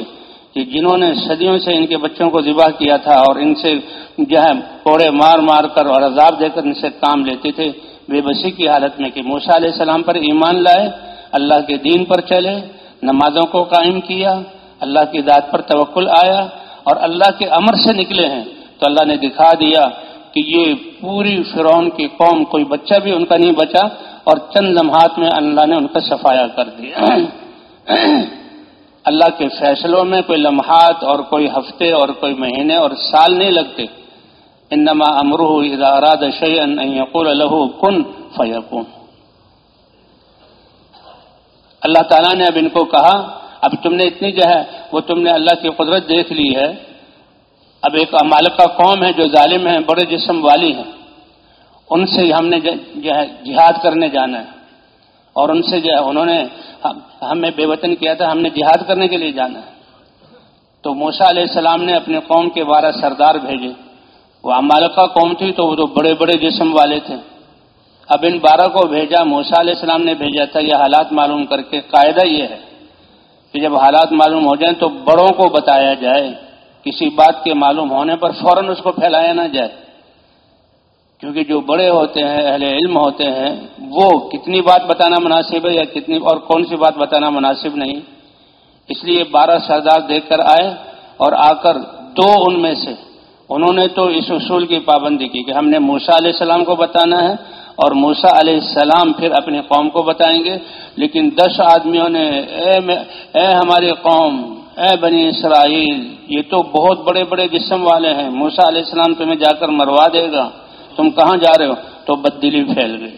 کہ جنہوں نے صدیوں سے ان کے بچوں کو ذبح کیا تھا اور ان سے جو ہے کوڑے مار مار کر اور عذاب دے کر ان سے کام لیتے تھے بے بسی کی حالت میں کہ موسا علیہ السلام پر ایمان لائے، اللہ کے دین پر چلے، نمازوں کو قائم کیا، اللہ کی ذات پر توکل آیا اور اللہ کے امر سے نکلے ہیں۔ تو اللہ نے دکھا دیا کہ یہ پوری فرعون کی قوم، کوئی بچہ بھی ان کا نہیں بچا اور چند لمحات میں اللہ نے ان کا صفایا کر دیا۔ اللہ کے فیصلوں میں کوئی لمحات اور کوئی ہفتے اور کوئی مہینے اور سال نہیں لگتے۔ انما امرہ اذا اراد شيئا ان يقول له کن فیکون اللہ تعالیٰ نے اب ان کو کہا، اب تم نے اتنی جو ہے، وہ تم نے اللہ کی قدرت دیکھ لی ہے۔ اب ایک مالکہ قوم ہے جو ظالم ہیں بڑے جسم والی ہیں۔ ان سے ہم نے جو ہے، جہاد کرنے جانا ہے۔ اور ان سے جو ہے، انہوں نے ہمیں بے وطن کیا تھا، ہم نے جہاد کرنے کے لیے جانا ہے۔ تو موسا علیہ السلام نے اپنے قوم کے بارہ سردار بھیجے۔ وہ امالکا قوم تھی تو وہ تو بڑے بڑے جسم والے تھے۔ اب ان بارہ کو بھیجا موسا علیہ السلام نے بھیجا تھا۔ یہ حالات معلوم کر کے قاعدہ یہ ہے کہ جب حالات معلوم ہو جائیں تو بڑوں کو بتایا جائے، کسی بات کے معلوم ہونے پر فوراً اس کو پھیلایا نہ جائے۔ کیونکہ جو بڑے ہوتے ہیں، اہل علم ہوتے ہیں، وہ کتنی بات بتانا مناسب ہے یا کتنی اور کون سی بات بتانا مناسب نہیں۔ اس لیے بارہ سردار دیکھ کر آئے اور آ کر دو ان میں سے انہوں نے تو اس اصول کی پابندی کی کہ ہم نے موسا علیہ السلام کو بتانا ہے اور موسا علیہ السلام پھر اپنی قوم کو بتائیں گے، لیکن دس آدمیوں نے، اے اے ہماری قوم، اے بنی اسرائیل، یہ تو بہت بڑے بڑے جسم والے ہیں موسا علیہ السلام تمہیں جا کر مروا دے گا۔ تم کہاں جا رہے ہو؟ تو بدلی پھیل گئی۔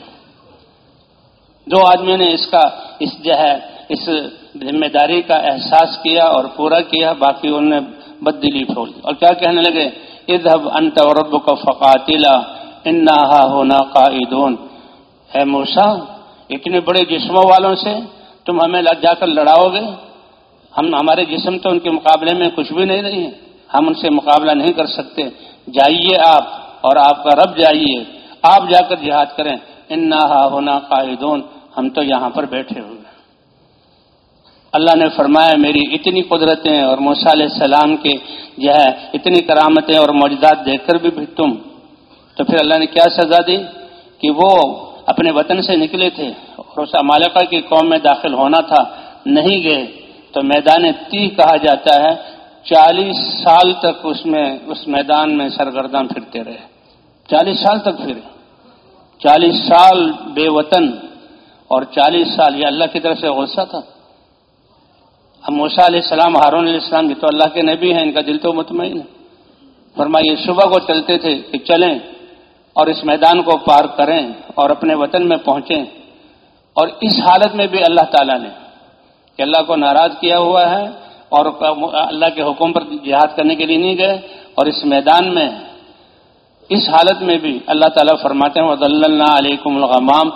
دو آدمیوں نے اس کا، اس جو ہے، اس ذمہ داری کا احساس کیا اور پورا کیا، باقی انہوں نے بدلی پھول اور کیا کہنے لگے؟ ادب انت رب کا فقاتلا انا ہونا قائدون۔ ہے موسا اتنے بڑے جسموں والوں سے تم ہمیں جا کر لڑاؤ گے؟ ہم، ہمارے جسم تو ان کے مقابلے میں کچھ بھی نہیں رہی ہم ان سے مقابلہ نہیں کر سکتے۔ جائیے آپ، اور آپ کا رب جائیے۔ آپ جا کر جہاد کریں۔ انا ہونا قائدون۔ ہم تو یہاں پر بیٹھے ہوئے اللہ نے فرمایا، میری اتنی قدرتیں اور موسیٰ علیہ السلام کے جو ہے اتنی کرامتیں اور موجودات دیکھ کر بھی تم۔ تو پھر اللہ نے کیا سزا دی؟ کہ وہ اپنے وطن سے نکلے تھے اور اس مالکہ کی قوم میں داخل ہونا تھا، نہیں گئے۔ تو میدان تی کہا جاتا ہے، چالیس سال تک اس میں، اس میدان میں سرگرداں پھرتے رہے۔ چالیس سال تک پھرے چالیس سال بے وطن اور چالیس سال یہ اللہ کی طرف سے غصہ تھا۔ اب موسا علیہ السلام، ہارون علیہ السلام یہ تو اللہ کے نبی ہیں، ان کا دل تو مطمئن ہے۔ فرمائیے، صبح کو چلتے تھے کہ چلیں اور اس میدان کو پار کریں اور اپنے وطن میں پہنچیں۔ اور اس حالت میں بھی اللہ تعالیٰ نے کہ اللہ کو ناراض کیا ہوا ہے اور اللہ کے حکم پر جہاد کرنے کے لیے نہیں گئے۔ اور اس میدان میں، اس حالت میں بھی اللہ تعالیٰ فرماتے ہیں وض اللہ علیکم الغمام۔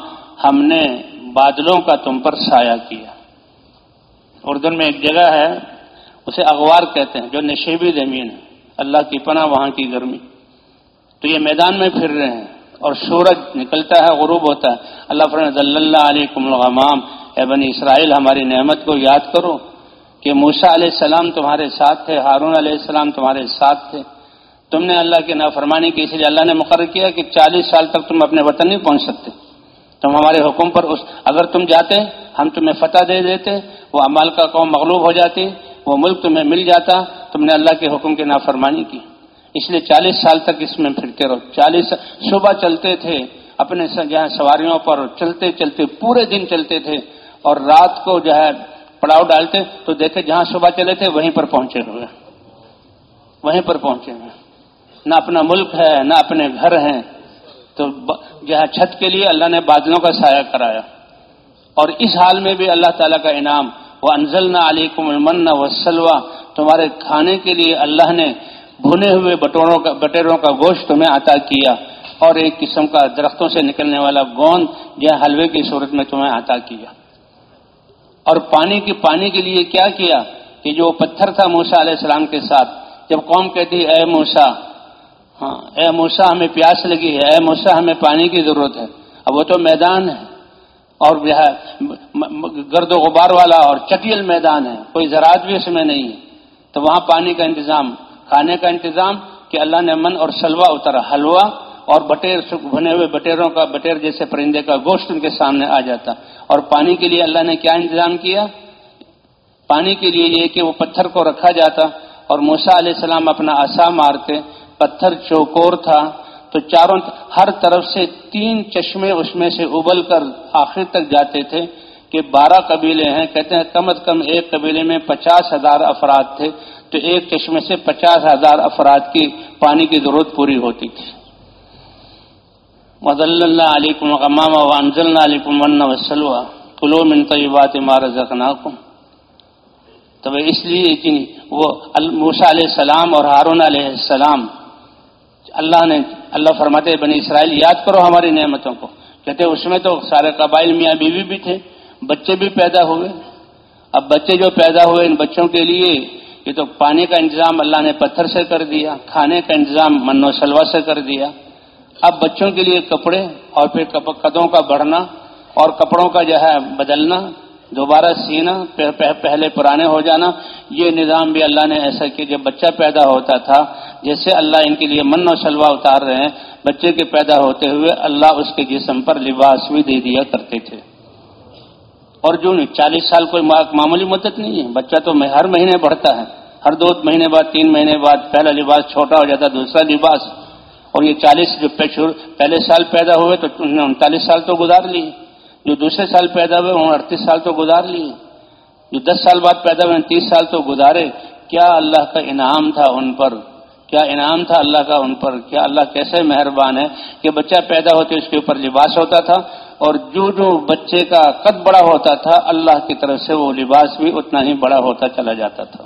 ہم نے بادلوں کا تم پر سایہ کیا۔ اردن میں ایک جگہ ہے، اسے اغوار کہتے ہیں، جو نشیبی زمین ہے۔ اللہ کی پناہ وہاں کی گرمی۔ تو یہ میدان میں پھر رہے ہیں اور سورج نکلتا ہے، غروب ہوتا ہے۔ اللہ فرن اللہ علیکم الغمام۔ اے بنی اسرائیل، ہماری نعمت کو یاد کرو کہ موسا علیہ السلام تمہارے ساتھ تھے، ہارون علیہ السلام تمہارے ساتھ تھے۔ تم نے اللہ کی نافرمانی کی، اس لیے اللہ نے مقرر کیا کہ چالیس سال تک تم اپنے وطن نہیں پہنچ سکتے۔ تم ہمارے حکم پر اس، اگر تم جاتے ہم تمہیں فتح دے دیتے، وہ امال کا قوم مغلوب ہو جاتی وہ ملک تمہیں مل جاتا، تم نے اللہ کے حکم کی نافرمانی کی۔ اس لیے چالیس سال تک اس میں پھرتے رہو۔ چالیس صبح چلتے تھے، اپنے جہاں سواریوں پر چلتے چلتے، پورے دن چلتے تھے اور رات کو جو ہے پڑاؤ ڈالتے، تو دیکھے جہاں صبح چلے تھے، وہیں پر پہنچے ہوئے۔ وہیں پر پہنچے ہوئے۔ نہ اپنا ملک ہے، نہ اپنے گھر ہیں۔ تو جو ہے چھت کے لیے اللہ نے بادلوں کا سایہ کرایا۔ اور اس حال میں بھی اللہ تعالیٰ کا انعام وہ انزل نہ علیکم المن و تمہارے کھانے کے لیے اللہ نے بھنے ہوئے بٹوروں کا بٹیروں کا گوشت تمہیں عطا کیا، اور ایک قسم کا درختوں سے نکلنے والا گوند جو حلوے کی صورت میں تمہیں عطا کیا۔ اور پانی کی پانی کے لیے کیا کیا کہ جو پتھر تھا موسا علیہ السلام کے ساتھ، جب قوم کہتی اے موسا ہاں اے موسا ہمیں پیاس لگی ہے، اے موسا ہمیں پانی کی ضرورت ہے۔ اب وہ تو میدان ہے۔ اور جو ہے گرد و غبار والا اور چٹیل میدان ہے، کوئی زراعت بھی اس میں نہیں ہے۔ تو وہاں پانی کا انتظام، کھانے کا انتظام کہ اللہ نے من اور سلوا اترا حلوا اور بٹیر بنے ہوئے بٹیروں کا، بٹیر جیسے پرندے کا گوشت ان کے سامنے آ جاتا۔ اور پانی کے لیے اللہ نے کیا انتظام کیا؟ پانی کے لیے یہ کہ وہ پتھر کو رکھا جاتا اور موسا علیہ السلام اپنا آسا مارتے۔ پتھر چوکور تھا تو چاروں ہر طرف سے تین چشمے اس میں سے ابل کر آخر تک جاتے تھے کہ بارہ قبیلے ہیں۔ کہتے ہیں کم از کم ایک قبیلے میں پچاس ہزار افراد تھے۔ تو ایک چشمے سے پچاس ہزار افراد کی پانی کی ضرورت پوری ہوتی تھی۔ مد اللہ علیکم غمام وانزل علیکم ون وسلوا کلو من طیبات ما رزقناکم تو اس لیے کہ وہ موسا علیہ السلام اور ہارون علیہ السلام اللہ نے اللہ فرماتے بنی اسرائیل، یاد کرو ہماری نعمتوں کو۔ کہتے اس میں تو سارے قبائل میاں بیوی بھی تھے، بچے بھی پیدا ہوئے۔ اب بچے جو پیدا ہوئے ان بچوں کے لیے، یہ تو پانی کا انتظام اللہ نے پتھر سے کر دیا، کھانے کا انتظام من و سلوا سے کر دیا۔ اب بچوں کے لیے کپڑے اور پھر قدوں کا بڑھنا اور کپڑوں کا جو ہے بدلنا۔ دوبارہ سینا پہلے پرانے ہو جانا۔ یہ نظام بھی اللہ نے ایسا کیا جب بچہ پیدا ہوتا تھا، جیسے اللہ ان کے لیے من و سلوا اتار رہے ہیں، بچے کے پیدا ہوتے ہوئے اللہ اس کے جسم پر لباس بھی دے دیا کرتے تھے۔ اور جو نہیں، چالیس سال کوئی معمولی مدت نہیں ہے۔ بچہ تو ہر مہینے بڑھتا ہے۔ ہر دو مہینے بعد، تین مہینے بعد، پہلا لباس چھوٹا ہو جاتا، دوسرا لباس۔ اور یہ چالیس جو پہلے سال پیدا ہوئے تو انہوں نے انتالیس سال تو گزار لی جو دوسرے سال پیدا ہوئے، انہوں نے اڑتیس سال تو گزار لیے جو دس سال بعد پیدا ہوئے تیس سال تو گزارے۔ کیا اللہ کا انعام تھا ان پر؟ کیا انعام تھا اللہ کا ان پر؟ کیا اللہ کیسے مہربان ہے کہ بچہ پیدا ہوتے اس کے اوپر لباس ہوتا تھا؟ اور جو جو بچے کا قد بڑا ہوتا تھا، اللہ کی طرف سے وہ لباس بھی اتنا ہی بڑا ہوتا چلا جاتا تھا۔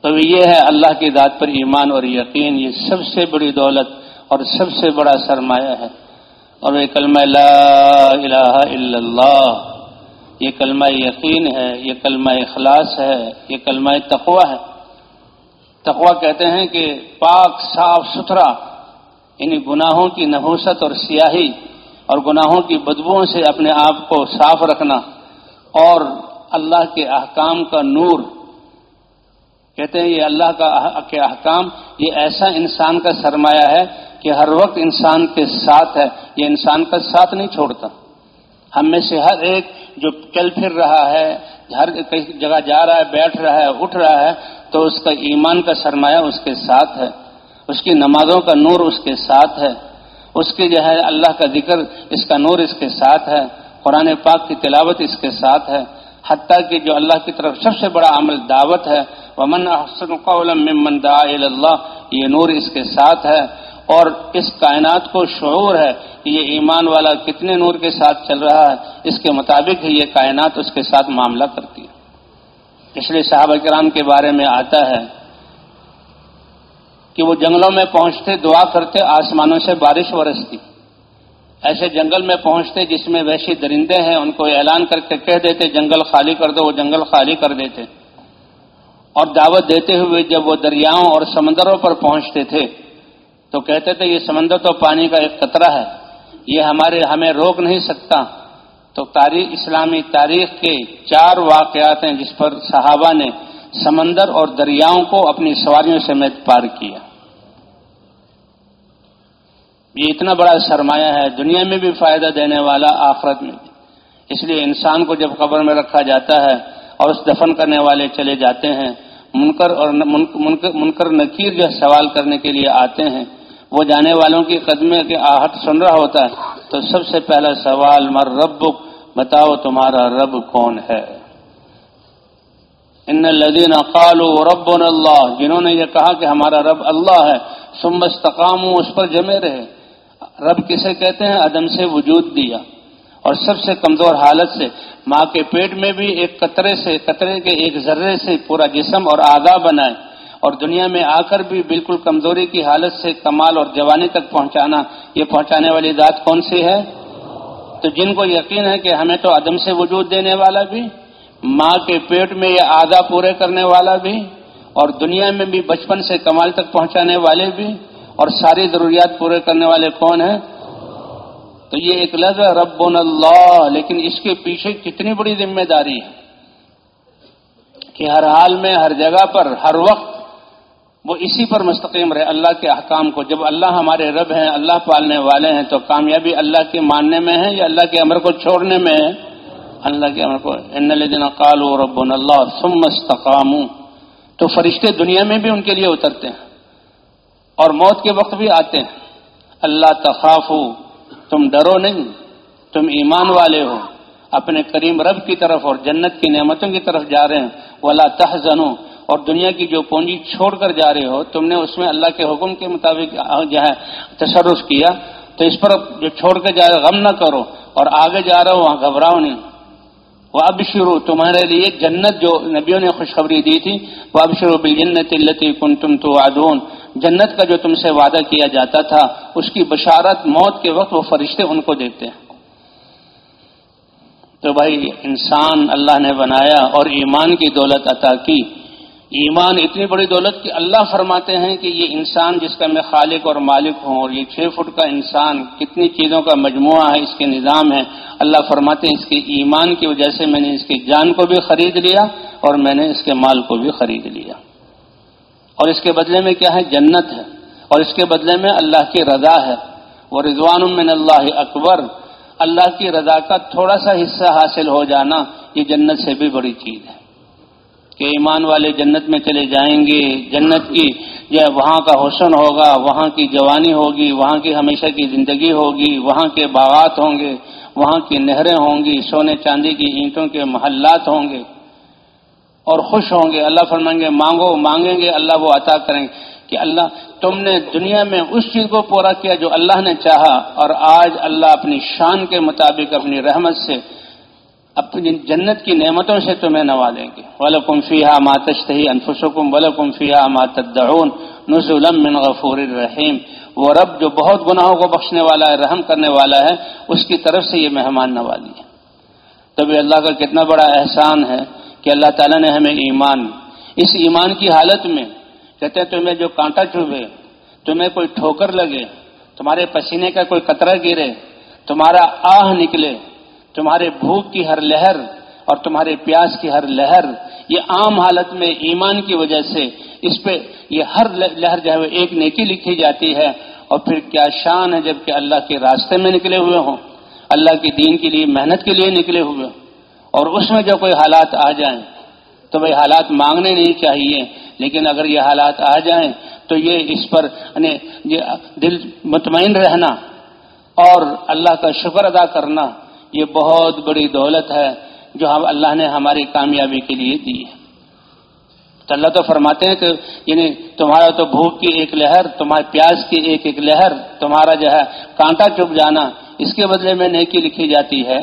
تو یہ ہے اللہ کی ذات پر ایمان اور یقین۔ یہ سب سے بڑی دولت اور سب سے بڑا سرمایہ ہے۔ اور یہ کلمہ لا الہ الا اللہ، یہ کلمہ یقین ہے، یہ کلمہ اخلاص ہے، یہ کلمہ تقوا ہے۔ تقوا کہتے ہیں کہ پاک، صاف ستھرا یعنی گناہوں کی نحوست اور سیاہی اور گناہوں کی بدبوؤں سے اپنے آپ کو صاف رکھنا اور اللہ کے احکام کا نور کہتے ہیں یہ اللہ کا کے احکام، یہ ایسا انسان کا سرمایہ ہے کہ ہر وقت انسان کے ساتھ ہے، یہ انسان کا ساتھ نہیں چھوڑتا۔ ہم میں سے ہر ایک جو چل پھر رہا ہے، ہر کئی جگہ جا رہا ہے، بیٹھ رہا ہے، اٹھ رہا ہے، تو اس کا ایمان کا سرمایہ اس کے ساتھ ہے۔ اس کی نمازوں کا نور اس کے ساتھ ہے۔ اس کی جو ہے اللہ کا ذکر، اس کا نور اس کے ساتھ ہے۔ قرآن پاک کی تلاوت اس کے ساتھ ہے۔ حتیٰ کہ جو اللہ کی طرف سب سے بڑا عمل دعوت ہے، ومن احسن ممن دعا اللہ یہ نور اس کے ساتھ ہے۔ اور اس کائنات کو شعور ہے کہ یہ ایمان والا کتنے نور کے ساتھ چل رہا ہے۔ اس کے مطابق ہی یہ کائنات اس کے ساتھ معاملہ کرتی ہے۔ اس لیے صحابہ کرام کے بارے میں آتا ہے کہ وہ جنگلوں میں پہنچتے، دعا کرتے، آسمانوں سے بارش ورستی ایسے جنگل میں پہنچتے جس میں ویسی درندے ہیں، ان کو اعلان کر کے کہہ دیتے، جنگل خالی کر دو، وہ جنگل خالی کر دیتے۔ اور دعوت دیتے ہوئے جب وہ دریاؤں اور سمندروں پر پہنچتے تھے، تو کہتے تھے، یہ سمندر تو پانی کا ایک قطرہ ہے، یہ ہمارے، ہمیں روک نہیں سکتا۔ تو تاریخ، اسلامی تاریخ کے چار واقعات ہیں جس پر صحابہ نے سمندر اور دریاؤں کو اپنی سواریوں سمیت پار کیا۔ یہ اتنا بڑا سرمایہ ہے، دنیا میں بھی فائدہ دینے والا، آخرت میں اس لیے انسان کو جب قبر میں رکھا جاتا ہے اور اس دفن کرنے والے چلے جاتے ہیں، منکر اور منکر نکیر جو سوال کرنے کے لیے آتے ہیں۔ وہ جانے والوں کی قدمے کے آہٹ سن رہا ہوتا ہے۔ تو سب سے پہلا سوال، مر رب بتاؤ تمہارا رب کون ہے؟ ان لدین قالوا رب اللہ، جنہوں نے یہ کہا کہ ہمارا رب اللہ ہے سمبستقام اس پر جمے رہے۔ رب کسے کہتے ہیں؟ عدم سے وجود دیا۔ اور سب سے کمزور حالت سے ماں کے پیٹ میں بھی ایک قطرے سے، قطرے کے ایک ذرے سے پورا جسم اور آگاہ بنائے۔ اور دنیا میں آ کر بھی بالکل کمزوری کی حالت سے کمال اور جوانی تک پہنچانا، یہ پہنچانے والی ذات کون سی ہے؟ تو جن کو یقین ہے کہ ہمیں تو عدم سے وجود دینے والا بھی، ماں کے پیٹ میں یہ آگاہ پورے کرنے والا بھی، اور دنیا میں بھی بچپن سے کمال تک پہنچانے والے بھی اور ساری ضروریات پورے کرنے والے کون ہیں؟ تو یہ ایک لفظ ہے رب اللہ، لیکن اس کے پیچھے کتنی بڑی ذمہ داری ہے کہ ہر حال میں، ہر جگہ پر، ہر وقت وہ اسی پر مستقیم رہے۔ اللہ کے احکام کو، جب اللہ ہمارے رب ہیں، اللہ پالنے والے ہیں، تو کامیابی اللہ کے ماننے میں ہے یا اللہ کے امر کو چھوڑنے میں ہے؟ اللہ کے امر کو۔ ان الدین قالو رب اللہ سم استقام تو فرشتے دنیا میں بھی ان کے لیے اترتے ہیں۔ اور موت کے وقت بھی آتے ہیں۔ اللہ تخاف تم ڈرو نہیں، تم ایمان والے ہو۔ اپنے کریم رب کی طرف اور جنت کی نعمتوں کی طرف جا رہے ہیں۔ ولا تحزنو اور دنیا کی جو پونجی چھوڑ کر جا رہے ہو، تم نے اس میں اللہ کے حکم کے مطابق جو ہے تصرف کیا۔ تو اس پر جو چھوڑ کے جا رہے غم نہ کرو۔ اور آگے جا رہا ہو، وہاں گھبراؤ نہیں۔ وہ اب شروع تمہارے لیے جنت جو نبیوں نے خوشخبری دی تھی وہ اب شروع بل جنت التی کن تم تو آدون جنت کا جو تم سے وعدہ کیا جاتا تھا، اس کی بشارت موت کے وقت وہ فرشتے ان کو دیتے ہیں۔ تو بھائی، انسان اللہ نے بنایا اور ایمان کی دولت عطا کی۔ ایمان اتنی بڑی دولت کہ اللہ فرماتے ہیں کہ یہ انسان جس کا میں خالق اور مالک ہوں اور یہ چھ فٹ کا انسان، کتنی چیزوں کا مجموعہ ہے، اس کے نظام ہے۔ اللہ فرماتے ہیں اس کے ایمان کی وجہ سے میں نے اس کی جان کو بھی خرید لیا اور میں نے اس کے مال کو بھی خرید لیا۔ اور اس کے بدلے میں کیا ہے؟ جنت ہے۔ اور اس کے بدلے میں اللہ کی رضا ہے۔ وہ رضوان من اللہ اکبر اللہ کی رضا کا تھوڑا سا حصہ حاصل ہو جانا یہ جنت سے بھی بڑی چیز ہے۔ کہ ایمان والے جنت میں چلے جائیں گے، جنت کی وہاں کا حسن ہوگا، وہاں کی جوانی ہوگی، وہاں کی ہمیشہ کی زندگی ہوگی، وہاں کے باغات ہوں گے، وہاں کی نہریں ہوں گی، سونے چاندی کی اینٹوں کے محلات ہوں گے۔ اور خوش ہوں گے۔ اللہ فرمائیں گے، مانگو، مانگیں گے، اللہ وہ عطا کریں گے کہ اللہ، تم نے دنیا میں اس چیز کو پورا کیا جو اللہ نے چاہا اور آج اللہ اپنی شان کے مطابق، اپنی رحمت سے، اپنی جنت کی نعمتوں سے تمہیں نوازیں گے۔ ولکم فیہا ما تشتہی انفسکم ولکم فیہا ما تدعون نزلا من غفور الرحیم وہ رب جو بہت گناہوں کو بخشنے والا ہے، رحم کرنے والا ہے، اس کی طرف سے یہ مہمان نوازی ہے تبھی اللہ کا کتنا بڑا احسان ہے۔ کہ اللہ تعالیٰ نے ہمیں ایمان اس ایمان کی حالت میں کہتے ہیں تمہیں جو کانٹا چوبے، تمہیں کوئی ٹھوکر لگے، تمہارے پسینے کا کوئی قطرہ گرے، تمہارا آہ نکلے، تمہارے بھوک کی ہر لہر اور تمہارے پیاس کی ہر لہر، یہ عام حالت میں ایمان کی وجہ سے اس پہ یہ ہر لہر جو ہے ایک نیکی لکھی جاتی ہے اور پھر کیا شان ہے جبکہ اللہ کے راستے میں نکلے ہوئے ہوں، اللہ کے دین کے لیے، محنت کے لیے نکلے ہوئے ہوں۔ اور اس میں جو کوئی حالات آ جائیں تو بھائی حالات مانگنے نہیں چاہیے، لیکن اگر یہ حالات آ جائیں تو یہ اس پر یعنی دل مطمئن رہنا اور اللہ کا شکر ادا کرنا یہ بہت بڑی دولت ہے جو ہم اللہ نے ہماری کامیابی کے لیے دی ہے۔ تو اللہ تو فرماتے ہیں کہ یعنی تمہارا تو بھوک کی ایک لہر، تمہارے پیاز کی ایک ایک لہر، تمہارا جو ہے کانٹا چپ جانا، اس کے بدلے میں نیکی لکھی جاتی ہے۔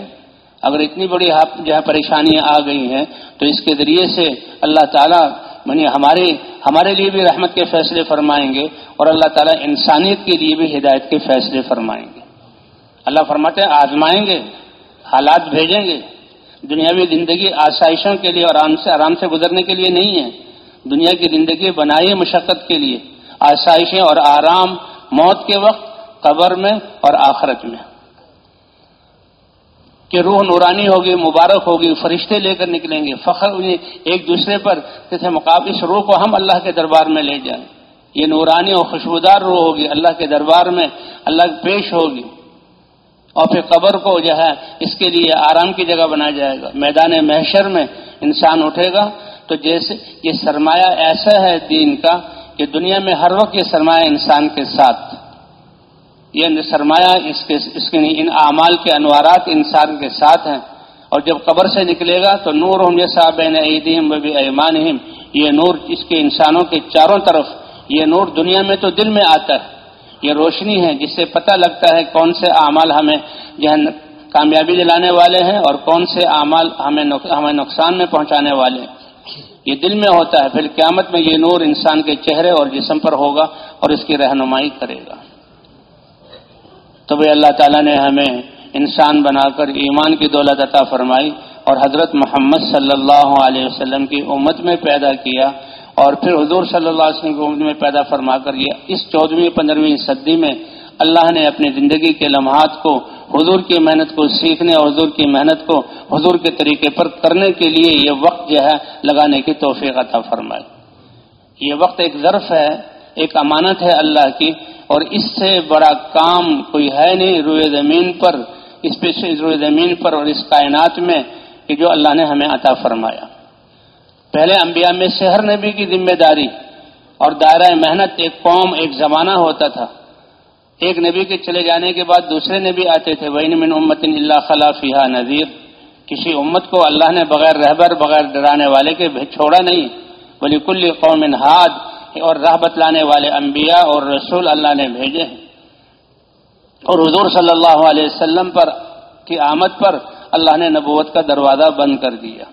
اگر اتنی بڑی ہاں جو ہے پریشانیاں آ گئی ہیں، تو اس کے ذریعے سے اللہ تعالیٰ یعنی ہمارے ہمارے لیے بھی رحمت کے فیصلے فرمائیں گے اور اللہ تعالیٰ انسانیت کے لیے بھی ہدایت کے فیصلے فرمائیں گے۔ اللہ فرماتے ہیں، آزمائیں گے، حالات بھیجیں گے۔ دنیاوی زندگی آسائشوں کے لیے اور آرام سے آرام سے گزرنے کے لیے نہیں ہے۔ دنیا کی زندگی بنائی مشقت کے لیے۔ آسائشیں اور آرام موت کے وقت، قبر میں اور آخرت میں۔ کہ روح نورانی ہوگی، مبارک ہوگی، فرشتے لے کر نکلیں گے۔ فخر ایک دوسرے پر جیسے مقابل اس روح کو ہم اللہ کے دربار میں لے جائیں۔ یہ نورانی اور خوشبودار روح ہوگی، اللہ کے دربار میں اللہ پیش ہوگی۔ اور پھر قبر کو جو ہے، اس کے لیے آرام کی جگہ بنایا جائے گا۔ میدان محشر میں انسان اٹھے گا۔ تو جیسے یہ سرمایہ ایسا ہے دین کا کہ دنیا میں ہر وقت یہ سرمایہ انسان کے ساتھ۔ یہ سرمایہ اس کے اس کے ان اعمال کے انوارات انسان کے ساتھ ہیں۔ اور جب قبر سے نکلے گا تو نور ہوں جیسا بین عیدیم و ایمان یہ نور اس کے انسانوں کے چاروں طرف، یہ نور دنیا میں تو دل میں آتا ہے۔ یہ روشنی ہے جس سے پتہ لگتا ہے کون سے اعمال ہمیں جو ہے کامیابی دلانے والے ہیں اور کون سے اعمال ہمیں ہمیں نقصان میں پہنچانے والے ہیں۔ یہ دل میں ہوتا ہے، پھر قیامت میں یہ نور انسان کے چہرے اور جسم پر ہوگا اور اس کی رہنمائی کرے گا۔ تو بھائی اللہ تعالیٰ نے ہمیں انسان بنا کر ایمان کی دولت عطا فرمائی اور حضرت محمد صلی اللہ علیہ وسلم کی امت میں پیدا کیا اور پھر حضور صلی اللہ علیہ وسلم کی امت میں پیدا فرما کر یہ اس چودہویں پندرہویں صدی میں اللہ نے اپنی زندگی کے لمحات کو، حضور کی محنت کو سیکھنے اور حضور کی محنت کو حضور کے طریقے پر کرنے کے لیے یہ وقت جو ہے لگانے کی توفیق عطا فرمائے یہ وقت ایک ظرف ہے ایک امانت ہے اللہ کی اور اس سے بڑا کام کوئی ہے نہیں روئے زمین پر، اس پہ روئے زمین پر اور اس کائنات میں کہ جو اللہ نے ہمیں عطا فرمایا۔ پہلے انبیاء میں شہر نبی کی ذمہ داری اور دائرہ محنت، ایک قوم، ایک زمانہ ہوتا تھا۔ ایک نبی کے چلے جانے کے بعد دوسرے نبی آتے تھے وین من امت اللہ خلافیہ نذیر کسی امت کو اللہ نے بغیر رہبر، بغیر ڈرانے والے کے چھوڑا نہیں۔ بلی کل قوم ہاد اور راہ بتلانے والے انبیاء اور رسول اللہ نے بھیجے ہیں۔ اور حضور صلی اللہ علیہ وسلم پر کی آمد پر اللہ نے نبوت کا دروازہ بند کر دیا۔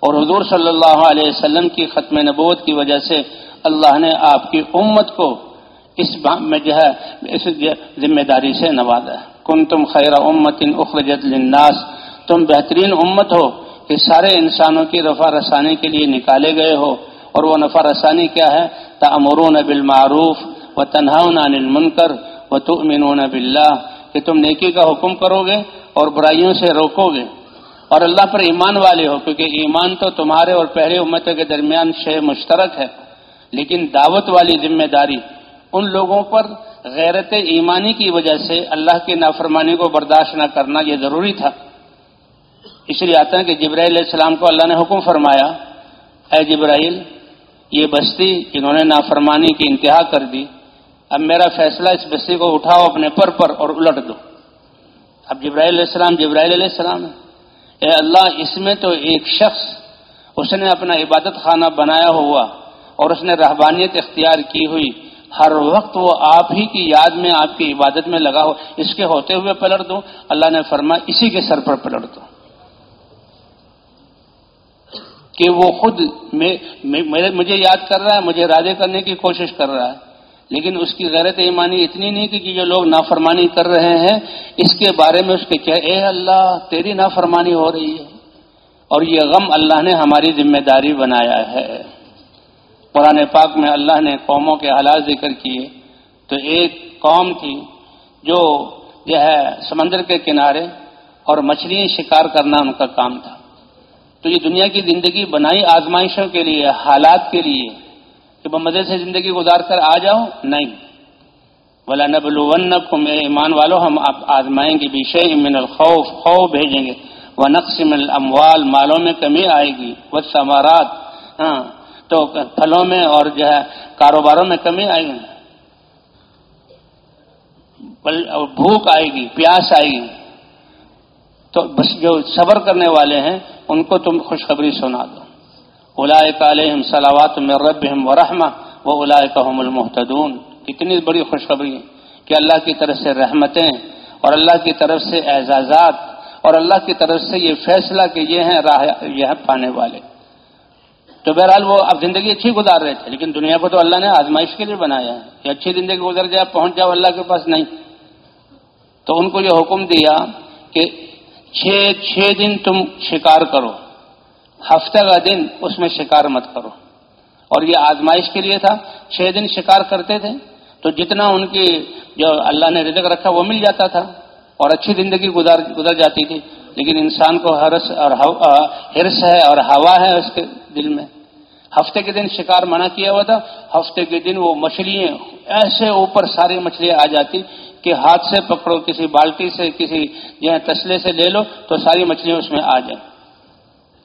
اور حضور صلی اللہ علیہ وسلم کی ختم نبوت کی وجہ سے اللہ نے آپ کی امت کو اس میں جو ہے، اس ذمہ داری سے نوازا ہے۔ کن تم خیر امت اخرجت للناس۔ تم بہترین امت ہو کہ سارے انسانوں کی رفع رسانی کے لیے نکالے گئے ہو۔ اور وہ نفع رسانی کیا ہے؟ تعمرون بالمعروف و تنہاؤن عن المنکر و تؤمنون باللہ، کہ تم نیکی کا حکم کرو گے اور برائیوں سے روکو گے اور اللہ پر ایمان والے ہو، کیونکہ ایمان تو تمہارے اور پہلے امتوں کے درمیان شے مشترک ہے، لیکن دعوت والی ذمہ داری۔ ان لوگوں پر غیرت ایمانی کی وجہ سے اللہ کی نافرمانی کو برداشت نہ کرنا یہ ضروری تھا۔ اس لیے آتا ہے کہ جبرائیل علیہ السلام کو اللہ نے حکم فرمایا، اے جبرائیل یہ بستی جنہوں نے نافرمانی کی انتہا کر دی، اب میرا فیصلہ اس بستی کو اٹھاؤ اپنے پر پر اور الٹ دو۔ اب جبرائیل علیہ السلام جبرائیل علیہ السلام اے اللہ، اس میں تو ایک شخص، اس نے اپنا عبادت خانہ بنایا ہوا اور اس نے رہبانیت اختیار کی ہوئی۔ ہر وقت وہ آپ ہی کی یاد میں، آپ کی عبادت میں لگا ہو۔ اس کے ہوتے ہوئے پلٹ دو۔ اللہ نے فرما اسی کے سر پر پلٹ دو۔ کہ وہ خود مجھے یاد کر رہا ہے، مجھے راضی کرنے کی کوشش کر رہا ہے۔ لیکن اس کی غیرت ایمانی اتنی نہیں کہ جو لوگ نافرمانی کر رہے ہیں، اس کے بارے میں اس کے کیا اے اللہ، تیری نافرمانی ہو رہی ہے۔ اور یہ غم اللہ نے ہماری ذمہ داری بنایا ہے۔ قرآن پاک میں اللہ نے قوموں کے حالات ذکر کیے۔ تو ایک قوم تھی جو جو ہے، سمندر کے کنارے اور مچھلی شکار کرنا ان کا کام تھا۔ تو یہ دنیا کی زندگی بنائی آزمائشوں کے لیے، حالات کے لیے کہ وہ مزے سے زندگی گزار کر آ جاؤ نہیں۔ بولا نبل ون ایمان والو، ہم آپ آزمائیں گے بیشے من الخوف، خوف بھیجیں گے۔ وہ نقصم الاموال مالوں میں کمی آئے گی۔ وہ سمارات ہاں تو پھلوں میں اور جو ہے، کاروباروں میں کمی آئے گی۔ بھوک آئے گی، پیاس آئے گی۔ تو بس جو صبر کرنے والے ہیں، ان کو تم خوشخبری سنا دو۔ علیہم صلاوات میں رب و رحمہ وہ هم المحتدون کتنی بڑی خوشخبری کہ اللہ کی طرف سے رحمتیں اور اللہ کی طرف سے اعزازات اور اللہ کی طرف سے یہ فیصلہ کہ یہ ہیں راہ یہ پانے والے۔ تو بہرحال وہ اب زندگی اچھی گزار رہے تھے، لیکن دنیا کو تو اللہ نے آزمائش کے لیے بنایا ہے۔ کہ اچھی زندگی گزر جائے، پہنچ جاؤ اللہ کے پاس، نہیں۔ تو ان کو یہ حکم دیا کہ چھ چھ دن تم شکار کرو۔ ہفتہ کا دن اس میں شکار مت کرو۔ اور یہ آزمائش کے لیے تھا، چھ دن شکار کرتے تھے۔ تو جتنا ان کی جو اللہ نے رزق رکھا، وہ مل جاتا تھا۔ اور اچھی زندگی گزار، گزر جاتی تھی۔ لیکن انسان کو ہرس اور ہرس ہے اور ہوا ہے اس کے دل میں۔ ہفتے کے دن شکار منع کیا ہوا تھا۔ ہفتے کے دن وہ مچھلیاں، ایسے اوپر ساری مچھلیاں آ جاتی کہ ہاتھ سے پکڑو، کسی بالٹی سے، کسی جو ہے تسلے سے لے لو تو ساری مچھلیاں اس میں آ جائیں۔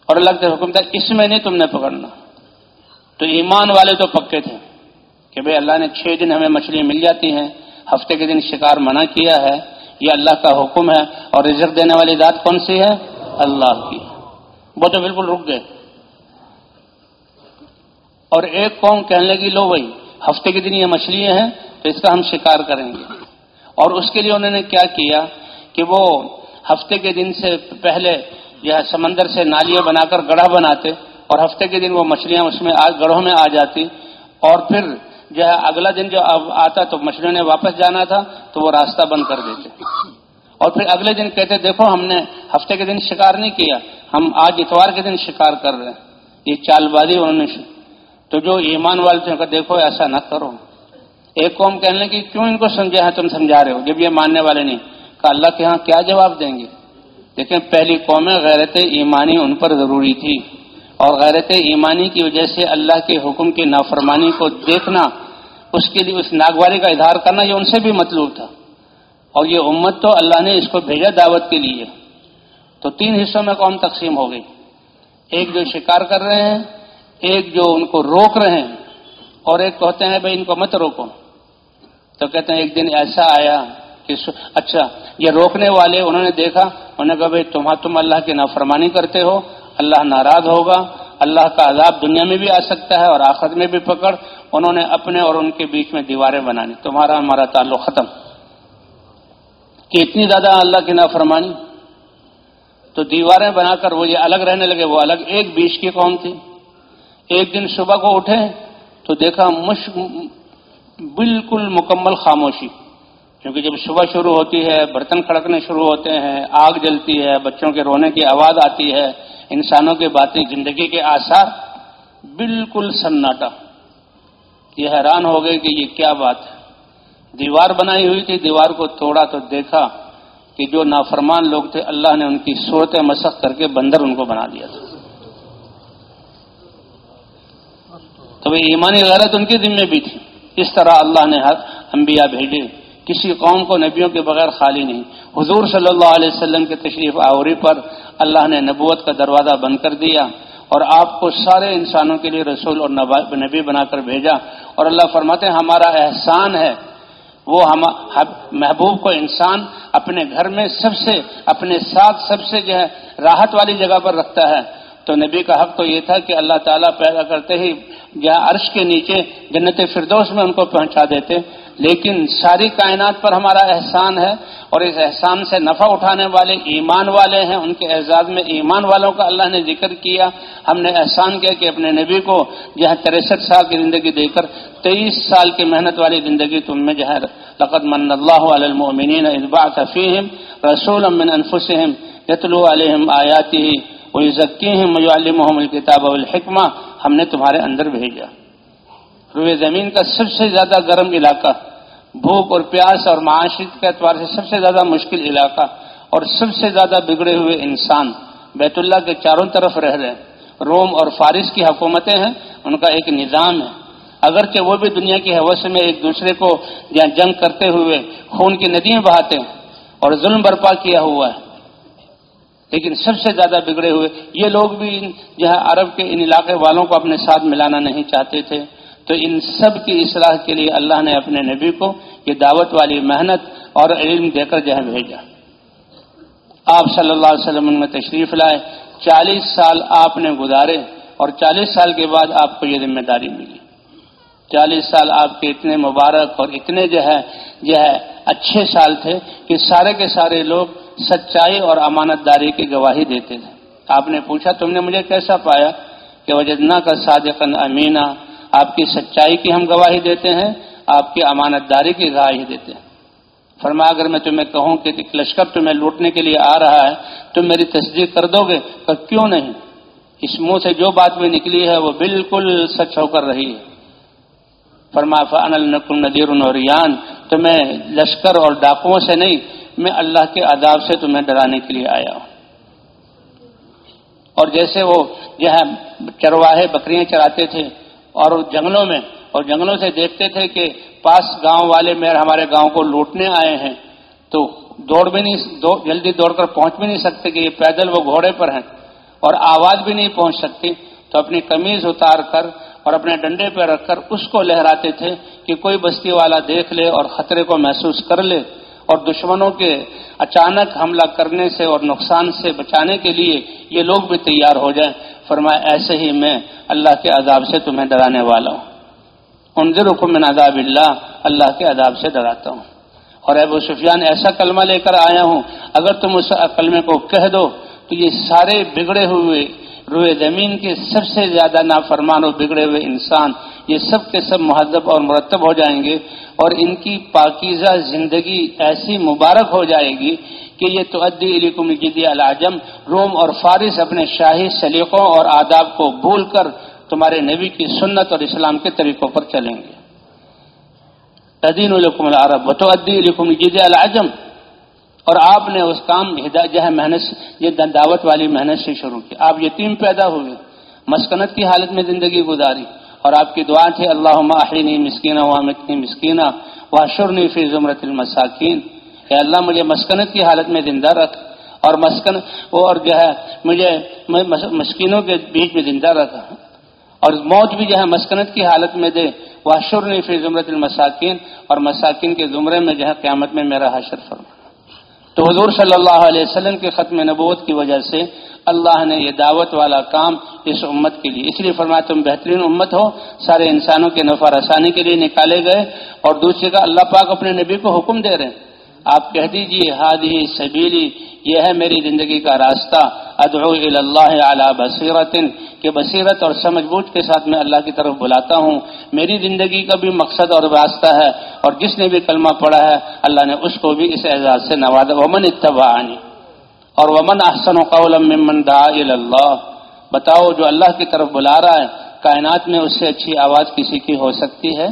اور اللہ کے حکم تھا، اس میں نہیں تم نے پکڑنا۔ تو ایمان والے تو پکے تھے کہ بھئی اللہ نے چھ دن ہمیں مچھلیاں مل جاتی ہیں، ہفتے کے دن شکار منع کیا ہے، یہ اللہ کا حکم ہے۔ اور رزق دینے والی ذات کون سی ہے؟ اللہ کی۔ وہ تو بالکل رک گئے۔ اور ایک قوم کہنے لگی، لو بھائی ہفتے کے دن یہ مچھلیاں ہیں تو اس کا ہم شکار کریں گے۔ اور اس کے لیے انہوں نے کیا کیا کہ وہ ہفتے کے دن سے پہلے جو ہے سمندر سے نالیاں بنا کر گڑھا بناتے اور ہفتے کے دن وہ مچھلیاں اس میں گڑھوں میں آ جاتی اور پھر جو ہے اگلا دن جو آتا تو مچھلیوں نے واپس جانا تھا تو وہ راستہ بند کر دیتے اور پھر اگلے دن کہتے دیکھو ہم نے ہفتے کے دن شکار نہیں کیا، ہم آج اتوار کے دن شکار کر رہے ہیں۔ یہ چال بازی انہوں نے تو جو ایمان والے تھے دیکھو ایسا نہ کرو۔ ایک قوم کہنے لگی، کیوں ان کو سمجھا ہے تم سمجھا رہے ہو۔ جب یہ ماننے والے نہیں کہ اللہ کے ہاں کیا جواب دیں گے؟ لیکن پہلی قومیں غیرت ایمانی ان پر ضروری تھی اور غیرت ایمانی کی وجہ سے اللہ کے حکم کی نافرمانی کو دیکھنا، اس کے لیے اس ناگواری کا اظہار کرنا، یہ ان سے بھی مطلوب تھا۔ اور یہ امت تو اللہ نے اس کو بھیجا دعوت کے لیے۔ تو تین حصوں میں قوم تقسیم ہو گئی۔ ایک جو شکار کر رہے ہیں، ایک جو ان کو روک رہے ہیں، اور ایک کہتے ہیں، بھائی، ان کو مت روکو۔ تو کہتے ہیں ایک دن ایسا آیا کہ اچھا یہ روکنے والے انہوں نے دیکھا، انہوں نے کہا بھائی تم تم اللہ کی نافرمانی کرتے ہو، اللہ ناراض ہوگا، اللہ کا عذاب دنیا میں بھی آ سکتا ہے اور آخر میں بھی پکڑ۔ انہوں نے اپنے اور ان کے بیچ میں دیواریں بنانی۔ تمہارا ہمارا تعلق ختم۔ کہ اتنی زیادہ اللہ کی نافرمانی؟ تو دیواریں بنا کر وہ یہ الگ رہنے لگے، وہ الگ ایک بیچ کی قوم تھی۔ ایک دن صبح کو اٹھے تو دیکھا مشک بالکل مکمل خاموشی، کیونکہ جب صبح شروع ہوتی ہے، برتن کھڑکنے شروع ہوتے ہیں، آگ جلتی ہے، بچوں کے رونے کی آواز آتی ہے، انسانوں کی باتیں، زندگی کے آثار، بالکل سناٹا۔ یہ حیران ہو گئے کہ یہ کیا بات ہے۔ دیوار بنائی ہوئی تھی، دیوار کو توڑا تو دیکھا کہ جو نافرمان لوگ تھے، اللہ نے ان کی صورتیں مسخ کر کے بندر ان کو بنا دیا تھا۔ تو ایمانی غیرت ان کی ذمے بھی تھی۔ اس طرح اللہ نے انبیاء بھیجے۔ کسی قوم کو نبیوں کے بغیر خالی نہیں۔ حضور صلی اللہ علیہ وسلم کے تشریف آوری پر اللہ نے نبوت کا دروازہ بند کر دیا اور آپ کو سارے انسانوں کے لیے رسول اور نبی بنا کر بھیجا۔ اور اللہ فرماتے ہیں، ہمارا احسان ہے۔ وہ ہم محبوب کو انسان اپنے گھر میں سب سے اپنے ساتھ سب سے جو ہے راحت والی جگہ پر رکھتا ہے۔ تو نبی کا حق تو یہ تھا کہ اللہ تعالیٰ پیدا کرتے ہی جہاں عرش کے نیچے جنت فردوس میں ان کو پہنچا دیتے۔ لیکن ساری کائنات پر ہمارا احسان ہے اور اس احسان سے نفع اٹھانے والے ایمان والے ہیں۔ ان کے اعزاز میں ایمان والوں کا اللہ نے ذکر کیا۔ ہم نے احسان کیا کہ اپنے نبی کو جہاں تریسٹھ سال کی زندگی دے کر تیئیس سال کی محنت والی زندگی تم میں جہاں لقد من اللہ علی المؤمنین اذبعت فیہم رسولا من انفسہم یتلو علیہم آیاتی۔ وہ ذکی ہیں ویزکیہم ویعلمہم الکتاب والحکمہ، ہم نے تمہارے اندر بھیجا۔ روئے زمین کا سب سے زیادہ گرم علاقہ، بھوک اور پیاس اور معاشرت کے اعتبار سے سب سے زیادہ مشکل علاقہ اور سب سے زیادہ بگڑے ہوئے انسان۔ بیت اللہ کے چاروں طرف رہ رہے ہیں۔ روم اور فارس کی حکومتیں ہیں، ان کا ایک نظام ہے۔ اگرچہ وہ بھی دنیا کی حوث میں ایک دوسرے کو جنگ کرتے ہوئے خون کی ندیاں بہاتے ہیں اور ظلم برپا کیا ہوا ہے۔ لیکن سب سے زیادہ بگڑے ہوئے، یہ لوگ بھی جہاں عرب کے ان علاقے والوں کو اپنے ساتھ ملانا نہیں چاہتے تھے۔ تو ان سب کی اصلاح کے لیے اللہ نے اپنے نبی کو یہ دعوت والی محنت اور علم دے کر جہاں بھیجا۔ آپ صلی اللہ علیہ وسلم میں تشریف لائے۔ چالیس سال آپ نے گزارے اور چالیس سال کے بعد آپ کو یہ ذمہ داری ملی۔ چالیس سال آپ کے اتنے مبارک اور اتنے جو ہے جو ہے اچھے سال تھے کہ سارے کے سارے لوگ سچائی اور امانت داری کی گواہی دیتے تھے۔ آپ نے پوچھا، تم نے مجھے کیسا پایا کہ وجدنا کا صادقن امینہ، آپ کی سچائی کی ہم گواہی دیتے ہیں، آپ کی امانت داری کی گواہی دیتے ہیں۔ فرما اگر میں تمہیں کہوں کہ لشکر تمہیں لوٹنے کے لیے آ رہا ہے، تم میری تصدیق کر دو گے، تو کیوں نہیں؟ اس منہ سے جو بات بھی نکلی ہے، وہ بالکل سچ ہو کر رہی ہے۔ فرما فن النقل ندیر تو میں لشکر اور ڈاکوؤں سے نہیں، میں اللہ کے عذاب سے تمہیں ڈرانے کے لیے آیا ہوں۔ اور جیسے وہ جو ہے چرواہے بکریاں چراتے تھے اور جنگلوں میں، اور جنگلوں سے دیکھتے تھے کہ پاس گاؤں والے میرے ہمارے گاؤں کو لوٹنے آئے ہیں، تو دوڑ بھی نہیں، دو، جلدی دوڑ کر پہنچ بھی نہیں سکتے کہ یہ پیدل وہ گھوڑے پر ہیں، اور آواز بھی نہیں پہنچ سکتی۔ تو اپنی قمیض اتار کر اور اپنے ڈنڈے پہ رکھ کر اس کو لہراتے تھے کہ کوئی بستی والا دیکھ لے اور خطرے کو محسوس کر لے اور دشمنوں کے اچانک حملہ کرنے سے اور نقصان سے بچانے کے لیے یہ لوگ بھی تیار ہو جائیں۔ فرمایا، ایسے ہی میں اللہ کے عذاب سے تمہیں ڈرانے والا ہوں۔ انضر حکم عذاب اللہ اللہ کے عذاب سے ڈراتا ہوں۔ اور ابو سفیان، ایسا کلمہ لے کر آیا ہوں، اگر تم اس کلمے کو کہہ دو تو یہ سارے بگڑے ہوئے روئے زمین کے سب سے زیادہ نافرمان و بگڑے ہوئے انسان یہ سب کے سب مہذب اور مرتب ہو جائیں گے اور ان کی پاکیزہ زندگی ایسی مبارک ہو جائے گی کہ یہ تو ادی علیکم جدی العجم، روم اور فارس اپنے شاہی سلیقوں اور آداب کو بھول کر تمہارے نبی کی سنت اور اسلام کے طریقوں پر چلیں گے۔ تدین الکم العرب و تو علیکم جد العجم اور آپ نے اس کام جو ہے محنت یہ دعوت والی محنت سے شروع کی۔ آپ یتیم پیدا ہوئے مسکنت کی حالت میں زندگی گزاری۔ اور آپ کی دعا تھی اللہ ماہرینی مسکینہ وامتنی مسکینہ واشرنی فی زمرت المساکین. کہ اللہ، مجھے مسکنت کی حالت میں زندہ رکھ۔ اور مسکن، اور جو ہے، مجھے مسکینوں کے بیچ میں زندہ رکھ۔ اور موت بھی جو ہے، مسکنت کی حالت میں دے۔ وہ شرنی فی زمرت المساکین اور مساکین کے زمرے میں جو ہے، قیامت میں میرا حشر فرما۔ تو حضور صلی اللہ علیہ وسلم کے ختم نبوت کی وجہ سے اللہ نے یہ دعوت والا کام اس امت کے لیے اس لیے فرمایا تم بہترین امت ہو، سارے انسانوں کے نفع رسانی کے لیے نکالے گئے اور دوسرے کا اللہ پاک اپنے نبی کو حکم دے رہے ہیں۔ آپ کہہ دیجیے ہادی سبیلی، یہ ہے میری زندگی کا راستہ۔ ادعو اللہ اعلی بصیرت کہ بصیرت اور سمجھ بوجھ کے ساتھ میں اللہ کی طرف بلاتا ہوں۔ میری زندگی کا بھی مقصد اور راستہ ہے، اور جس نے بھی کلمہ پڑھا ہے، اللہ نے اس کو بھی اس اعزاز سے نوازا۔ ومن اتبعنی اور ومن احسن قولا ممن دعا اللہ بتاؤ، جو اللہ کی طرف بلا رہا ہے، کائنات میں اس سے اچھی آواز کسی کی ہو سکتی ہے؟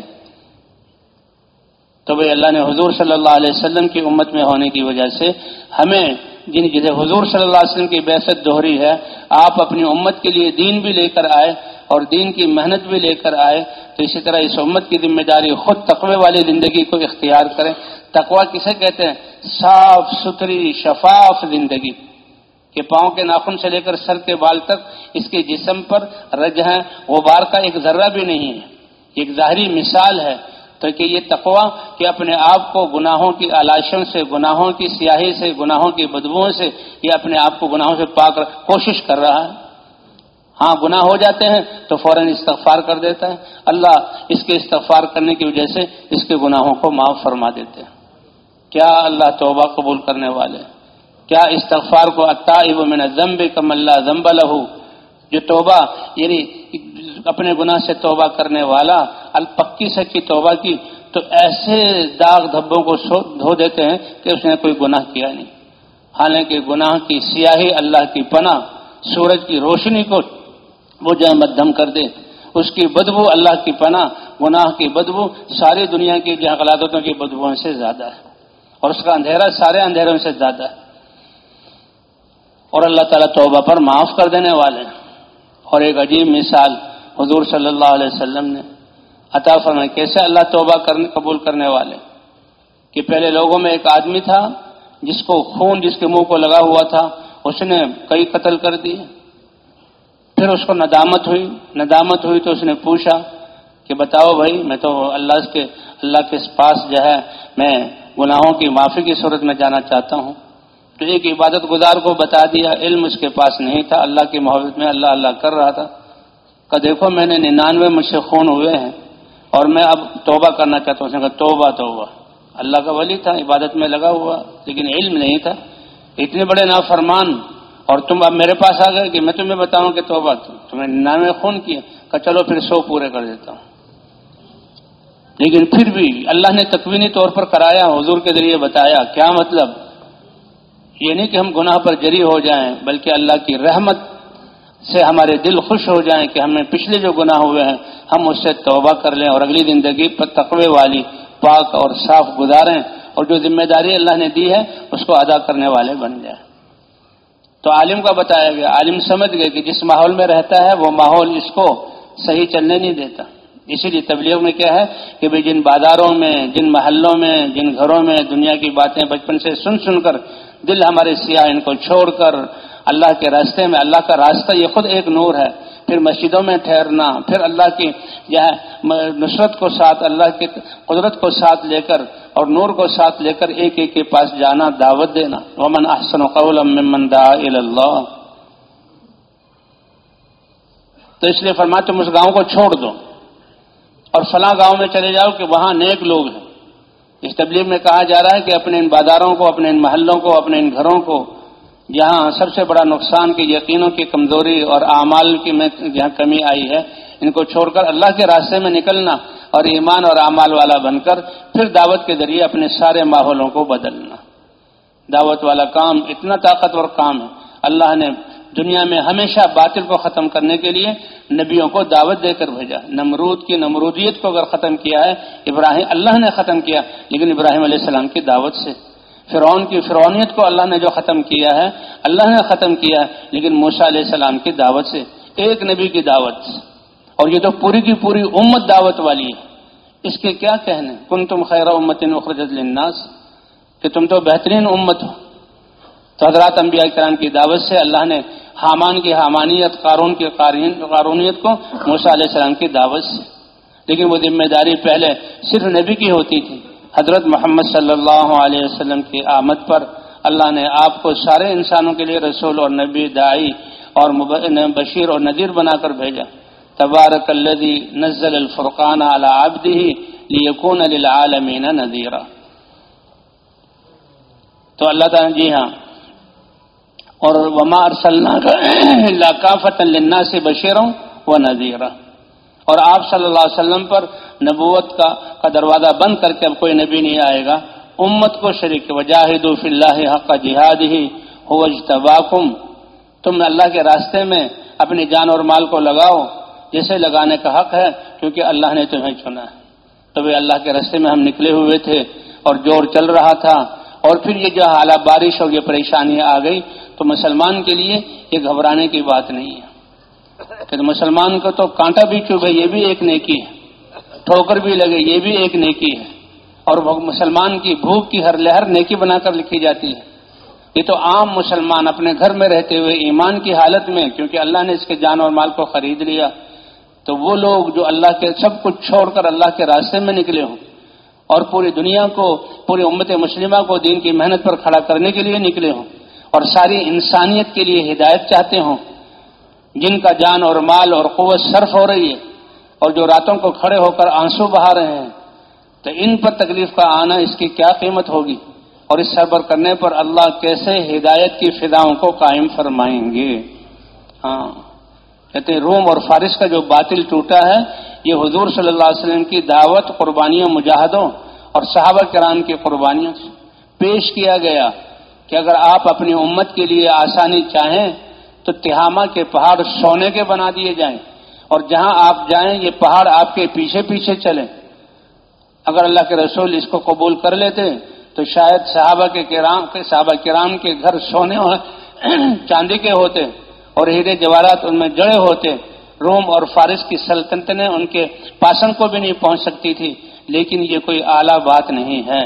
تو بھائی اللہ نے حضور صلی اللہ علیہ وسلم کی امت میں ہونے کی وجہ سے ہمیں جن جسے حضور صلی اللہ علیہ وسلم کی بحثت دوہری ہے، آپ اپنی امت کے لیے دین بھی لے کر آئے اور دین کی محنت بھی لے کر آئے، تو اسی طرح اس امت کی ذمہ داری خود تقوی والی زندگی کو اختیار کریں۔ تقوا کسے کہتے ہیں؟ صاف ستھری شفاف زندگی۔ کہ پاؤں کے ناخن سے لے کر سر کے بال تک اس کے جسم پر رج ہے غبار کا ایک ذرہ بھی نہیں ہے۔ ایک ظاہری مثال ہے تو کہ یہ تقوا کہ اپنے آپ کو گناہوں کی علاشوں سے، گناہوں کی سیاہی سے، گناہوں کی بدبوؤں سے یہ اپنے آپ کو گناہوں سے پاک کوشش کر رہا ہے۔ ہاں گناہ ہو جاتے ہیں تو فوراً استغفار کر دیتا ہے۔ اللہ اس کے استغفار کرنے کی وجہ سے اس کے گناہوں کو معاف فرما دیتے ہیں۔ کیا اللہ توبہ قبول کرنے والے؟ کیا استغفار کو اطائب من ضمب کم اللہ ضمب لہو؟ جو توبہ یعنی اپنے گناہ سے توبہ کرنے والا، الپکی سچی توبہ کی، تو ایسے داغ دھبوں کو دھو دیتے ہیں کہ اس نے کوئی گناہ کیا نہیں۔ حالانکہ گناہ کی سیاہی اللہ کی پناہ، سورج کی روشنی کو وہ جو مدھم کر دے۔ اس کی بدبو اللہ کی پناہ، گناہ کی بدبو، ساری دنیا کی جہاں کی بدبوؤں سے زیادہ ہے۔ اور اس کا اندھیرا سارے اندھیروں سے زیادہ ہے۔ اور اللہ تعالیٰ توبہ پر معاف کر دینے والے ہیں۔ اور ایک عجیب مثال حضور صلی اللہ علیہ وسلم نے عطا فرمائے کیسے اللہ توبہ کرنے، قبول کرنے والے؟ کہ پہلے لوگوں میں ایک آدمی تھا، جس کو خون، جس کے منہ کو لگا ہوا تھا، اس نے کئی قتل کر دیے۔ پھر اس کو ندامت ہوئی۔ ندامت ہوئی تو اس نے پوچھا کہ بتاؤ بھائی، میں تو اللہ کے اللہ کے پاس جو ہے، میں گناہوں کی معافی کی صورت میں جانا چاہتا ہوں۔ تو ایک عبادت گزار کو بتا دیا، علم اس کے پاس نہیں تھا۔ اللہ کی محبت میں اللہ اللہ کر رہا تھا۔ کہ دیکھو، میں نے ننانوے مجھ سے خون ہوئے ہیں اور میں اب توبہ کرنا چاہتا ہوں۔ کہا، توبہ توبہ۔ اللہ کا ولی تھا، عبادت میں لگا ہوا، لیکن علم نہیں تھا۔ اتنے بڑے نافرمان۔ اور تم اب میرے پاس آ گئے کہ میں تمہیں بتاؤں کہ توبہ۔ تمہیں ننانوے خون کیا کہ چلو پھر سو پورے کر دیتا ہوں۔ لیکن پھر بھی اللہ نے تکوینی طور پر کرایا، حضور کے ذریعے بتایا۔ کیا مطلب؟ یہ نہیں کہ ہم گناہ پر جری ہو جائیں، بلکہ اللہ کی رحمت سے ہمارے دل خوش ہو جائیں کہ ہمیں پچھلے جو گناہ ہوئے ہیں، ہم اس سے توبہ کر لیں اور اگلی زندگی پر تقوی والی، پاک اور صاف گزاریں اور جو ذمہ داری اللہ نے دی ہے، اس کو ادا کرنے والے بن جائیں۔ تو عالم کا بتایا گیا، عالم سمجھ گئے کہ جس ماحول میں رہتا ہے، وہ ماحول اس کو صحیح چلنے نہیں دیتا۔ اسی لیے تبلیغ میں کیا ہے کہ بھائی جن بازاروں میں، جن محلوں میں، جن گھروں میں دنیا کی باتیں بچپن سے سن سن کر دل ہمارے سیاہ ان کو چھوڑ کر اللہ کے راستے میں، اللہ کا راستہ یہ خود ایک نور ہے۔ پھر مسجدوں میں ٹھہرنا، پھر اللہ کی نصرت کو ساتھ، اللہ کی قدرت کو ساتھ لے کر اور نور کو ساتھ لے کر ایک ایک کے پاس جانا، دعوت دینا۔ ومن احسن قول ممن دعا اللہ تو اس لیے فرما تم اس گاؤں کو چھوڑ دو اور فلاں گاؤں میں چلے جاؤ کہ وہاں نیک لوگ ہیں۔ اس تبلیغ میں کہا جا رہا ہے کہ اپنے ان بازاروں کو، اپنے ان محلوں کو، اپنے ان گھروں کو، جہاں سب سے بڑا نقصان کی یقینوں کی کمزوری اور اعمال کی میں جہاں کمی آئی ہے، ان کو چھوڑ کر اللہ کے راستے میں نکلنا اور ایمان اور اعمال والا بن کر پھر دعوت کے ذریعے اپنے سارے ماحولوں کو بدلنا۔ دعوت والا کام اتنا طاقتور کام ہے۔ اللہ نے دنیا میں ہمیشہ باطل کو ختم کرنے کے لیے نبیوں کو دعوت دے کر بھیجا۔ نمرود کی نمرودیت کو اگر ختم کیا ہے، ابراہیم، اللہ نے ختم کیا، لیکن ابراہیم علیہ السلام کی دعوت سے۔ فرعون کی فرونیت کو اللہ نے جو ختم کیا ہے، اللہ نے ختم کیا ہے، لیکن موسا علیہ السلام کی دعوت سے۔ ایک نبی کی دعوت۔ اور یہ تو پوری کی پوری امت دعوت والی ہے۔ اس کے کیا کہنے؟ کن تم خیر امت نخرجت للناس۔ کہ تم تو بہترین امت ہو۔ تو حضرات انبیاء کرام کی دعوت سے اللہ نے حامان کی حامانیت، قارون کی قارونیت کو موسا علیہ السلام کی دعوت سے۔ لیکن وہ ذمہ داری پہلے صرف نبی کی ہوتی تھی۔ حضرت محمد صلی اللہ علیہ وسلم کی آمد پر اللہ نے آپ کو سارے انسانوں کے لیے رسول اور نبی دائی اور بشیر اور نذیر بنا کر بھیجا۔ تبارک الذی نزل الفرقان على عبده ليكون للعالمین نذیرا۔ تو اللہ تعالیٰ جی ہاں۔ اور وما ارسلنا کافت للناس سے بشیروں و نذیرہ اور آپ صلی اللہ علیہ وسلم پر نبوت کا کا دروازہ بند کر کے اب کوئی نبی نہیں آئے گا۔ امت کو شریک وجاہد فی اللہ حق جہاد ہی ہو تباکم تم اللہ کے راستے میں اپنی جان اور مال کو لگاؤ، جسے لگانے کا حق ہے، کیونکہ اللہ نے تمہیں چنا۔ ہے تو اللہ کے راستے میں ہم نکلے ہوئے تھے اور جوڑ چل رہا تھا۔ اور پھر یہ جو حالات بارش اور یہ پریشانیاں آ گئی تو مسلمان کے لیے یہ گھبرانے کی بات نہیں ہے۔ کہ مسلمان کو تو کانٹا بھی چوبے، یہ بھی ایک نیکی ہے۔ ٹھوکر بھی لگے، یہ بھی ایک نیکی ہے۔ اور مسلمان کی بھوک کی ہر لہر نیکی بنا کر لکھی جاتی ہے۔ یہ تو عام مسلمان اپنے گھر میں رہتے ہوئے ایمان کی حالت میں، کیونکہ اللہ نے اس کے جان اور مال کو خرید لیا، تو وہ لوگ جو اللہ کے سب کچھ چھوڑ کر اللہ کے راستے میں نکلے ہوں، اور پوری دنیا کو، پوری امت مسلمہ کو دین کی محنت پر کھڑا کرنے کے لیے نکلے ہوں۔ اور ساری انسانیت کے لیے ہدایت چاہتے ہوں۔ جن کا جان اور مال اور قوت صرف ہو رہی ہے اور جو راتوں کو کھڑے ہو کر آنسو بہا رہے ہیں، تو ان پر تکلیف کا آنا اس کی کیا قیمت ہوگی؟ اور اس صبر کرنے پر اللہ کیسے ہدایت کی فضاؤں کو قائم فرمائیں گے؟ ہاں۔ کہتے ہیں، روم اور فارس کا جو باطل ٹوٹا ہے، یہ حضور صلی اللہ علیہ وسلم کی دعوت قربانیوں مجاہدوں اور صحابہ کرام کی قربانیوں سے پیش کیا گیا۔ کہ اگر آپ اپنی امت کے لیے آسانی چاہیں تو تہامہ کے پہاڑ سونے کے بنا دیے جائیں اور جہاں آپ جائیں یہ پہاڑ آپ کے پیچھے پیچھے چلیں۔ اگر اللہ کے رسول اس کو قبول کر لیتے تو شاید صحابہ کے کرام کے صحابہ کرام کے گھر سونے چاندی کے ہوتے اور ہیرے جواہرات ان میں جڑے ہوتے۔ روم اور فارس کی سلطنت نے ان کے پاسن کو بھی نہیں پہنچ سکتی تھی، لیکن یہ کوئی اعلیٰ بات نہیں ہے۔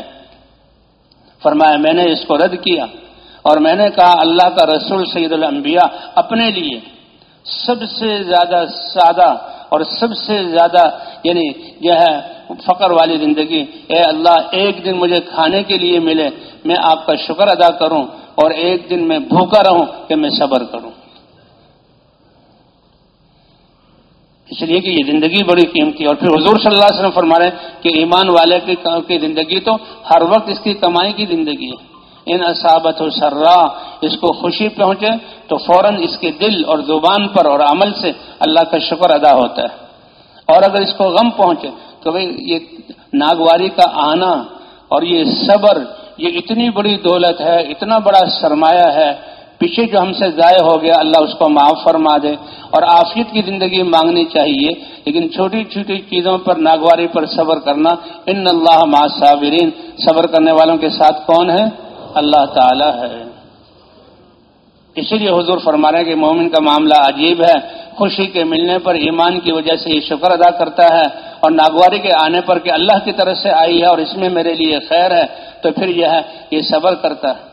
فرمایا، میں نے اس کو رد کیا اور میں نے کہا، اللہ کا رسول سید الانبیاء اپنے لیے سب سے زیادہ سادہ اور سب سے زیادہ یعنی جو ہے فقر والی زندگی، اے اللہ، ایک دن مجھے کھانے کے لیے ملے، میں آپ کا شکر ادا کروں اور ایک دن میں بھوکا رہوں کہ میں صبر کروں۔ اس لیے کہ یہ زندگی بڑی قیمتی اور پھر حضور صلی اللہ علیہ وسلم فرما رہے کہ ایمان والے کی زندگی تو ہر وقت اس کی کمائی کی زندگی ہے۔ ان اصابت و سرا اس کو خوشی پہنچے تو فوراً اس کے دل اور زبان پر اور عمل سے اللہ کا شکر ادا ہوتا ہے۔ اور اگر اس کو غم پہنچے تو بھائی یہ ناگواری کا آنا اور یہ صبر، یہ اتنی بڑی دولت ہے، اتنا بڑا سرمایہ ہے پیچھے جو ہم سے ضائع ہو گیا، اللہ اس کو معاف فرما دے۔ اور آفیت کی زندگی مانگنی چاہیے، لیکن چھوٹی چھوٹی چیزوں پر، ناگواری پر صبر کرنا۔ ان اللہ ما صابرین صبر کرنے والوں کے ساتھ کون ہے؟ اللہ تعالی ہے۔ اسی لیے حضور فرما رہے ہیں کہ مومن کا معاملہ عجیب ہے۔ خوشی کے ملنے پر، ایمان کی وجہ سے یہ شکر ادا کرتا ہے۔ اور ناگواری کے آنے پر کہ اللہ کی طرف سے آئی ہے اور اس میں میرے لیے خیر ہے، تو پھر یہ ہے، یہ صبر کرتا ہے۔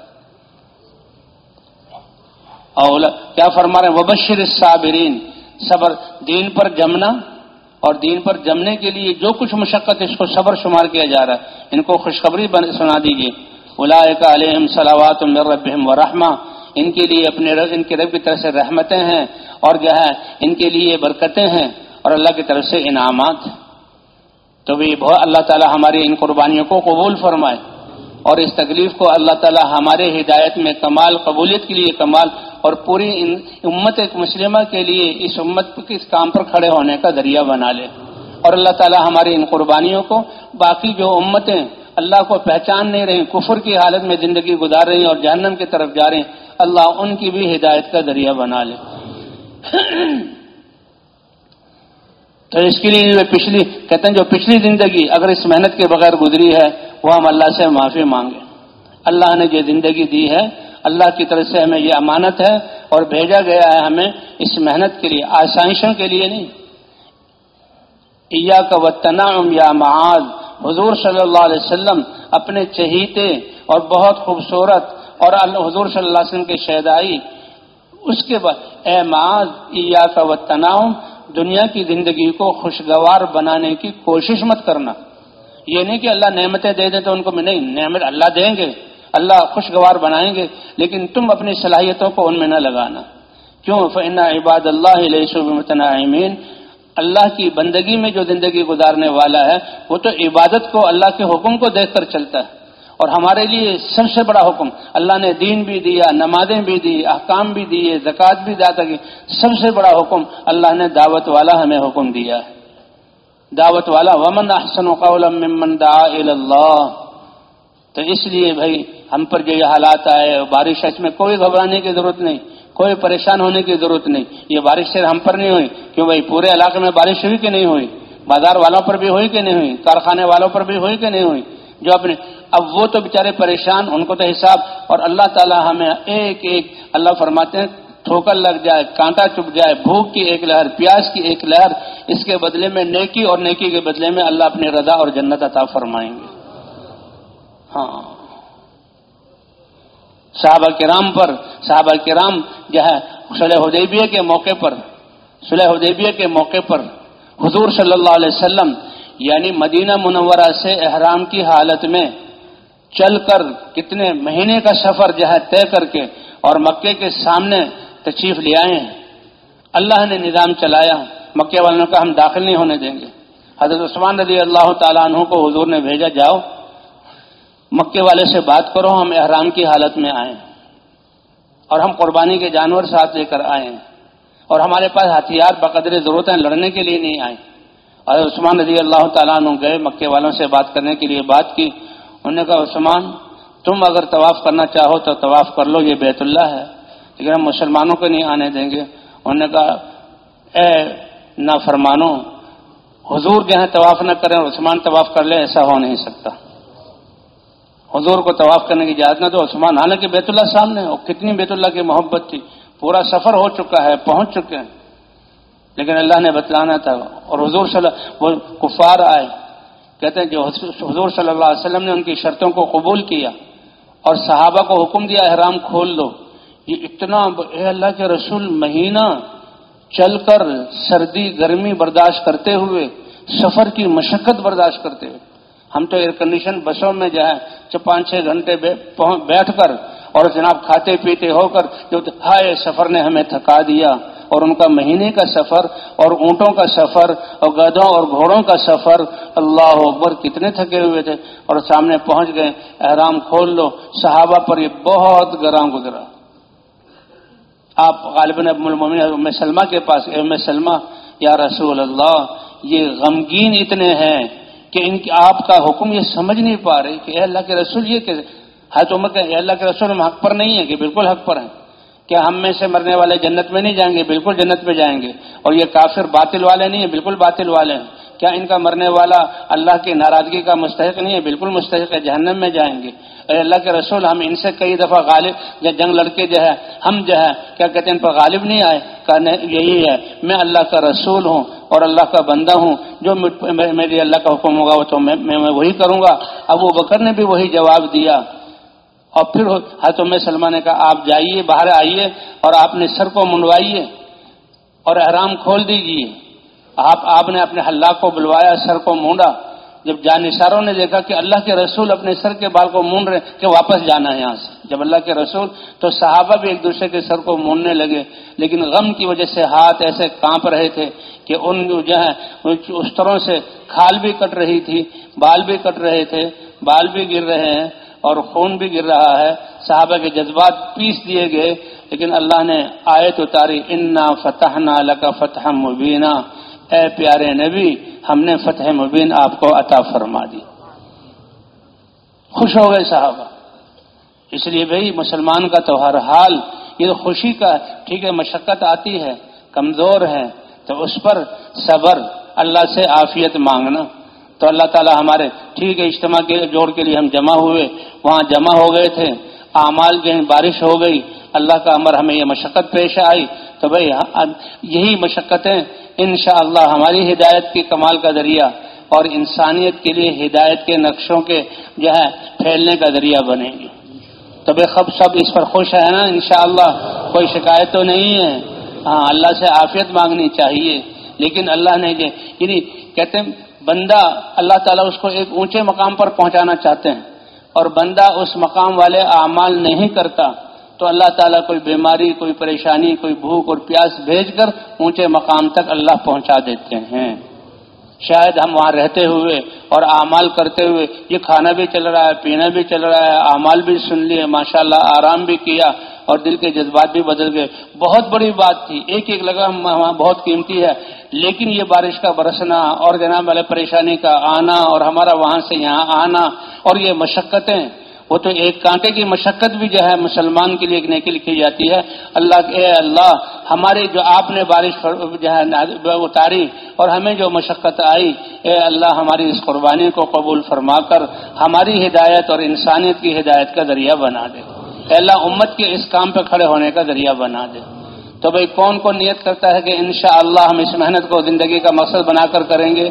کیا فرما رہے ہیں؟ وبشر صابرین صبر دین پر جمنا اور دین پر جمنے کے لیے جو کچھ مشقت اس کو صبر شمار کیا جا رہا ہے۔ ان کو خوشخبری سنا دیجیے علیہم صلاوات ربہم و رحمہ۔ ان کے لیے اپنے رب ان کے رب کی طرف سے رحمتیں ہیں اور جو ہے، ان کے لیے برکتیں ہیں اور اللہ کی طرف سے انعامات۔ تو بھی بہت اللہ تعالی ہماری ان قربانیوں کو قبول فرمائے۔ اور اس تکلیف کو اللہ تعالی ہمارے ہدایت میں کمال، قبولیت کے لیے کمال اور پوری امت ایک مسلمہ کے لیے اس امت کے اس کام پر کھڑے ہونے کا ذریعہ بنا لے۔ اور اللہ تعالی ہماری ان قربانیوں کو، باقی جو امتیں اللہ کو پہچان نہیں رہی، کفر کی حالت میں زندگی گزار رہی اور جہنم کی طرف جا رہے ہیں، اللہ ان کی بھی ہدایت کا ذریعہ بنا لے۔ تو اس کے لیے پچھلی کہتے ہیں جو پچھلی زندگی اگر اس محنت کے بغیر گزری ہے وہ ہم اللہ سے معافی مانگے۔ اللہ نے جو زندگی دی ہے، اللہ کی طرف سے ہمیں یہ امانت ہے اور بھیجا گیا ہے ہمیں اس محنت کے لیے، آسائشوں کے لیے نہیں۔ کا وطنا یا معاذ۔ حضور صلی اللہ علیہ وسلم اپنے چہیتے اور بہت خوبصورت اور حضور صلی اللہ علیہ وسلم کے شہدائی۔ اس کے بعد، اے معاذ ایا کا وطنا دنیا کی زندگی کو خوشگوار بنانے کی کوشش مت کرنا۔ یہ نہیں کہ اللہ نعمتیں دے دیں تو ان کو میں نہیں، نعمت اللہ دیں گے، اللہ خوشگوار بنائیں گے، لیکن تم اپنی صلاحیتوں کو ان میں نہ لگانا۔ کیوں؟ فن عباد اللہ علیہ اللہ کی بندگی میں جو زندگی گزارنے والا ہے، وہ تو عبادت کو، اللہ کے حکم کو دیکھ کر چلتا ہے۔ اور ہمارے لیے سب سے بڑا حکم، اللہ نے دین بھی دیا، نمازیں بھی دی، احکام بھی دیے، زکوٰۃ بھی داتا کی سب سے بڑا حکم، اللہ نے دعوت والا ہمیں حکم دیا ہے۔ دعوت والا، ومن احسن ممن دعا اللہ تو اس لیے بھائی، ہم پر جو یہ حالات آئے، بارش میں کوئی گھبرانے کی ضرورت نہیں، کوئی پریشان ہونے کی ضرورت نہیں۔ یہ بارش سے ہم پر نہیں ہوئی، کیوں بھائی؟ پورے علاقے میں بارش ہوئی کہ نہیں ہوئی؟ بازار والوں پر بھی ہوئی کہ نہیں ہوئی؟ کارخانے والوں پر بھی ہوئی کہ نہیں ہوئی؟ جو اپنے، اب وہ تو بےچارے پریشان، ان کو تو حساب، اور اللہ تعالی ہمیں ایک ایک، اللہ فرماتے ہیں ٹھوکر لگ جائے، کانٹا چپ جائے، بھوک کی ایک لہر، پیاس کی ایک لہر، اس کے بدلے میں نیکی اور نیکی کے بدلے میں اللہ اپنی رضا اور جنت عطا فرمائیں گے۔ ہاں۔ صحابہ کرام پر، صحابہ کرام جو ہے، صلح حدیبیہ کے موقع پر، صلح حدیبیہ کے موقع پر حضور صلی اللہ علیہ وسلم یعنی مدینہ منورہ سے احرام کی حالت میں چل کر کتنے مہینے کا سفر جو ہے طے کر کے اور مکے کے سامنے تشریف لے آئے ہیں۔ اللہ نے نظام چلایا۔ مکے والوں کا ہم داخل نہیں ہونے دیں گے۔ حضرت عثمان رضی اللہ تعالیٰ عنہ کو حضور نے بھیجا، جاؤ۔ مکے والے سے بات کرو، ہم احرام کی حالت میں آئے۔ اور ہم قربانی کے جانور ساتھ لے کر آئے۔ اور ہمارے پاس ہتھیار بقدر ضرورت ہیں، لڑنے کے لیے نہیں آئے۔ اور عثمان رضی اللہ تعالیٰ عنہ گئے مکے والوں سے بات کرنے کے لیے بات کی۔ انہوں نے کہا، عثمان، تم اگر طواف کرنا چاہو تو طواف کر لو، یہ بیت اللہ ہے۔ لیکن ہم مسلمانوں کو نہیں آنے دیں گے۔ انہوں نے کہا، اے نہ فرمانو حضور کے یہاں طواف نہ کریں، عثمان طواف کر لے ایسا ہو نہیں سکتا۔ حضور کو طواف کرنے کی اجازت نہ تو عثمان حالانکہ بیت اللہ سامنے اور کتنی بیت اللہ کی محبت تھی۔ پورا سفر ہو چکا ہے، پہنچ چکے ہیں۔ لیکن اللہ نے بتلانا تھا، اور حضور صلی اللہ، وہ کفار آئے۔ کہتے ہیں جو حضور صلی اللہ علیہ وسلم نے ان کی شرطوں کو قبول کیا، اور صحابہ کو حکم دیا، احرام کھول دو۔ یہ اتنا اے اللہ کے رسول مہینہ چل کر سردی گرمی برداشت کرتے ہوئے، سفر کی مشقت برداشت کرتے ہوئے، ہم تو ایئر کنڈیشن بسوں میں جو ہے پانچ چھ گھنٹے بیٹھ کر اور جناب کھاتے پیتے ہو کر جو ہائے، سفر نے ہمیں تھکا دیا اور ان کا مہینے کا سفر اور اونٹوں کا سفر اور گدوں اور گھوڑوں کا سفر، اللہ اکبر کتنے تھکے ہوئے تھے اور سامنے پہنچ گئے، احرام کھول لو، صحابہ پر یہ بہت گرام گزرا۔ آپ غالباً ام سلمہ کے پاس ام سلمہ، یا رسول اللہ، یہ غمگین اتنے ہیں کہ ان کی آپ کا حکم یہ سمجھ نہیں پا رہے کہ اے اللہ کے رسول، یہ کہ حضرت عمر کہ اے اللہ کے رسول، ہم حق پر نہیں ہیں، کہ بالکل حق پر ہیں۔ کیا ہم میں سے مرنے والے جنت میں نہیں جائیں گے، بالکل جنت میں جائیں گے۔ اور یہ کافر باطل والے نہیں ہیں، بالکل باطل والے ہیں۔ کیا ان کا مرنے والا اللہ کی ناراضگی کا مستحق نہیں ہے؟ بالکل مستحق ہے، جہنم میں جائیں گے۔ اے اللہ کے رسول، ہم ان سے کئی دفعہ غالب، یا جنگ لڑکے جو ہے ہم جو ہے کیا کہتے ہیں، ان پر غالب نہیں آئے؟ کہنے یہی ہے، میں اللہ کا رسول ہوں اور اللہ کا بندہ ہوں۔ جو میری اللہ کا حکم ہوگا، وہ تو میں وہی کروں گا۔ اب وہ بکر نے بھی وہی جواب دیا۔ اور پھر حضرت میں سلمہ نے کہا، آپ جائیے، باہر آئیے اور آپ نے سر کو منڈوائیے اور احرام کھول دیجیے۔ آپ آپ نے اپنے حلہ کو بلوایا، سر کو مونڈا، جب جانساروں نے دیکھا کہ اللہ کے رسول اپنے سر کے بال کو مونڈ رہے کہ واپس جانا ہے یہاں سے۔ جب اللہ کے رسول، تو صحابہ بھی ایک دوسرے کے سر کو موننے لگے، لیکن غم کی وجہ سے ہاتھ ایسے کانپ رہے تھے کہ ان جو ہے اس طرح سے کھال بھی کٹ رہی تھی، بال بھی کٹ رہے تھے، بال بھی گر رہے ہیں اور خون بھی گر رہا ہے۔ صحابہ کے جذبات پیس دیے گئے، لیکن اللہ نے آیت اتاری، انا فتح کا فتح مبینہ اے پیارے نبی، ہم نے فتح مبین آپ کو عطا فرما دی۔ خوش ہو گئے صحابہ۔ اس لیے بھائی، مسلمان کا تو ہر حال، یہ خوشی کا، ٹھیک ہے، مشقت آتی ہے، کمزور ہے۔ تو اس پر صبر، اللہ سے عافیت مانگنا۔ تو اللہ تعالیٰ ہمارے، ٹھیک ہے، اجتماع کے جوڑ کے لیے ہم جمع ہوئے۔ وہاں جمع ہو گئے تھے۔ اعمال جو بارش ہو گئی۔ اللہ کا امر ہمیں یہ مشقت پیش آئی۔ تو بھائی یہی مشقتیں انشاءاللہ ہماری ہدایت کی کمال کا ذریعہ اور انسانیت کے لیے ہدایت کے نقشوں کے جو ہے پھیلنے کا ذریعہ بنے گی تو بے خب سب اس پر خوش ہے نا، انشاءاللہ کوئی شکایت تو نہیں ہے۔ ہاں اللہ سے عافیت مانگنی چاہیے۔ لیکن اللہ نے یعنی کہتے ہیں، بندہ، اللہ تعالیٰ اس کو ایک اونچے مقام پر پہنچانا چاہتے ہیں اور بندہ اس مقام والے اعمال نہیں کرتا۔ تو اللہ تعالیٰ کوئی بیماری، کوئی پریشانی، کوئی بھوک اور پیاس بھیج کر اونچے مقام تک اللہ پہنچا دیتے ہیں۔ شاید ہم وہاں رہتے ہوئے اور اعمال کرتے ہوئے، یہ کھانا بھی چل رہا ہے، پینا بھی چل رہا ہے، اعمال بھی سن لیے ماشاء اللہ آرام بھی کیا اور دل کے جذبات بھی بدل گئے۔ بہت بڑی بات تھی، ایک ایک لگا وہاں بہت قیمتی ہے، لیکن یہ بارش کا برسنا اور جناب والے پریشانی کا آنا اور ہمارا وہاں سے یہاں آنا اور یہ مشقتیں وہ تو ایک کانٹے کی مشقت بھی جو ہے مسلمان کے لیے ایک نیکی لکھی جاتی ہے۔ اللہ، اے اللہ ہماری جو آپ نے بارش جو ہے اتاری اور ہمیں جو مشقت آئی، اے اللہ، ہماری اس قربانی کو قبول فرما کر ہماری ہدایت اور انسانیت کی ہدایت کا ذریعہ بنا دے۔ اے اللہ، امت کے اس کام پہ کھڑے ہونے کا ذریعہ بنا دے۔ تو بھائی، کون کو نیت کرتا ہے کہ انشاءاللہ ہم اس محنت کو زندگی کا مقصد بنا کر کریں گے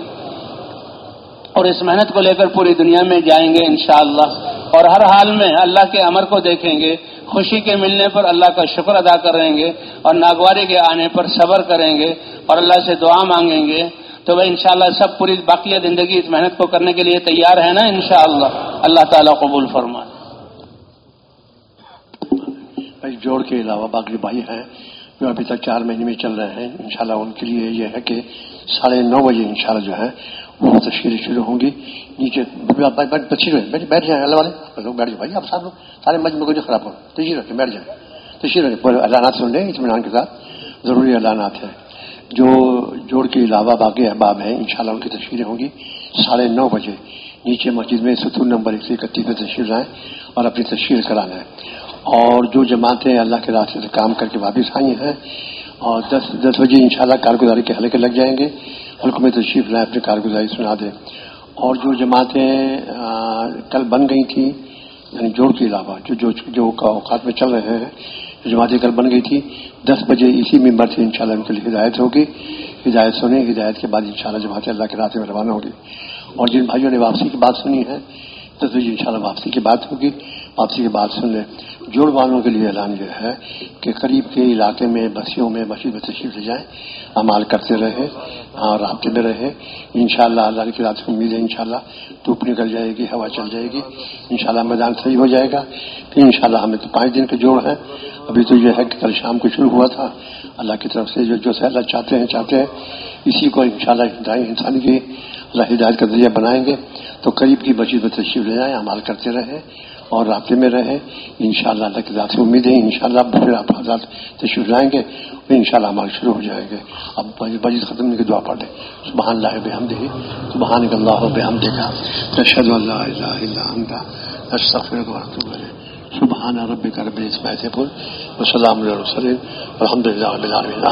اور اس محنت کو لے کر پوری دنیا میں جائیں گے انشاءاللہ؟ اور ہر حال میں اللہ کے امر کو دیکھیں گے، خوشی کے ملنے پر اللہ کا شکر ادا کریں گے اور ناگواری کے آنے پر صبر کریں گے اور اللہ سے دعا مانگیں گے۔ تو وہ انشاءاللہ سب پوری باقیہ زندگی اس محنت کو کرنے کے لیے تیار ہے نا انشاءاللہ۔ اللہ تعالیٰ قبول فرما جوڑ کے علاوہ باقی بھائی ہیں، جو ابھی تک چار مہینے میں چل رہے ہیں، انشاءاللہ ان کے لیے یہ ہے کہ ساڑھے نو بجے انشاءاللہ جو ہے وہ تشکیل شروع ہوں گی۔ نیچے بیٹھ جائیں، اللہ والے۔ لوگ بیٹھ جائیں۔ بھائی، آپ سب لوگ۔ سارے مجموعے کو جو خراب ہو تشریح رکھیں، بیٹھ جائیں۔ تشریح رکھیں پورے اعلانات سن لیں، اطمینان کے ساتھ۔ ضروری اعلانات ہیں جو جوڑ کے علاوہ باقی احباب ہیں، انشاءاللہ ان کی تشکیلیں ہوں گی۔ ساڑھے نو بجے۔ نیچے مسجد میں ستون نمبر ایک سو اکتیس میں تشکیل لائیں اور اپنی تشکیل کرانا ہے۔ اور جو جماعتیں اللہ کے راستے سے کام کر کے واپس آئی ہیں، اور دس دس بجے انشاءاللہ کارگزاری کے حلقے لگ جائیں گے۔ حلق میں تشریف لائیں اپنی کارگزاری سنا دیں اور جو جماعتیں کل بن گئی تھیں یعنی جوڑ کے علاوہ، جو جو جو اوقات میں چل رہے ہیں، جو جماعتیں کل بن گئی تھی، دس بجے اسی ممبر سے انشاءاللہ ان کے لیے ہدایت ہوگی۔ ہدایت سنیں، ہدایت کے بعد انشاءاللہ جماعتیں اللہ کے راستے میں روانہ ہوگی اور جن بھائیوں نے واپسی کی بات سنی ہے دس بجے انشاءاللہ واپسی کی بات ہوگی۔ واپسی کی بات سن لیں۔ جوڑ والوں کے لیے اعلان یہ ہے کہ قریب کے علاقے میں بسیوں میں مسجد میں تشریف لے جائیں امال کرتے رہے اور رابطے میں رہے۔ انشاءاللہ اللہ کی رات کو امید ہے، انشاءاللہ دھوپ نکل جائے گی، ہوا چل جائے گی۔ انشاءاللہ میدان صحیح ہو جائے گا۔ پھر انشاءاللہ ہمیں تو پانچ دن کے جوڑ ہیں۔ ابھی تو یہ ہے کہ کل شام کو شروع ہوا تھا۔ اللہ کی طرف سے جو جو اللہ چاہتے ہیں چاہتے ہیں۔ اسی کو انشاءاللہ انسان کی، اللہ ہدایت کا ذریعہ بنائیں گے۔ تو قریب کی مسجد میں تشریف لے جائیں امال کرتے رہیں اور رابطے میں رہیں ان شاء اللہ اللہ کی ذات سے امید ہے۔ ان شاء اللہ پھر آپ حضرات تشریف لائیں گے۔ ان شاء اللہ ہمارے شروع ہو جائیں گے اب بجٹ ختم ہونے کی دعا پڑھ لیں۔ سبحان اللہ بے ہم دے سبحان اللہ بے ہم دے گا رشد اللہ سبحان رب کا رب اسماعی پور وسلام علیہ وسلم الحمد للہ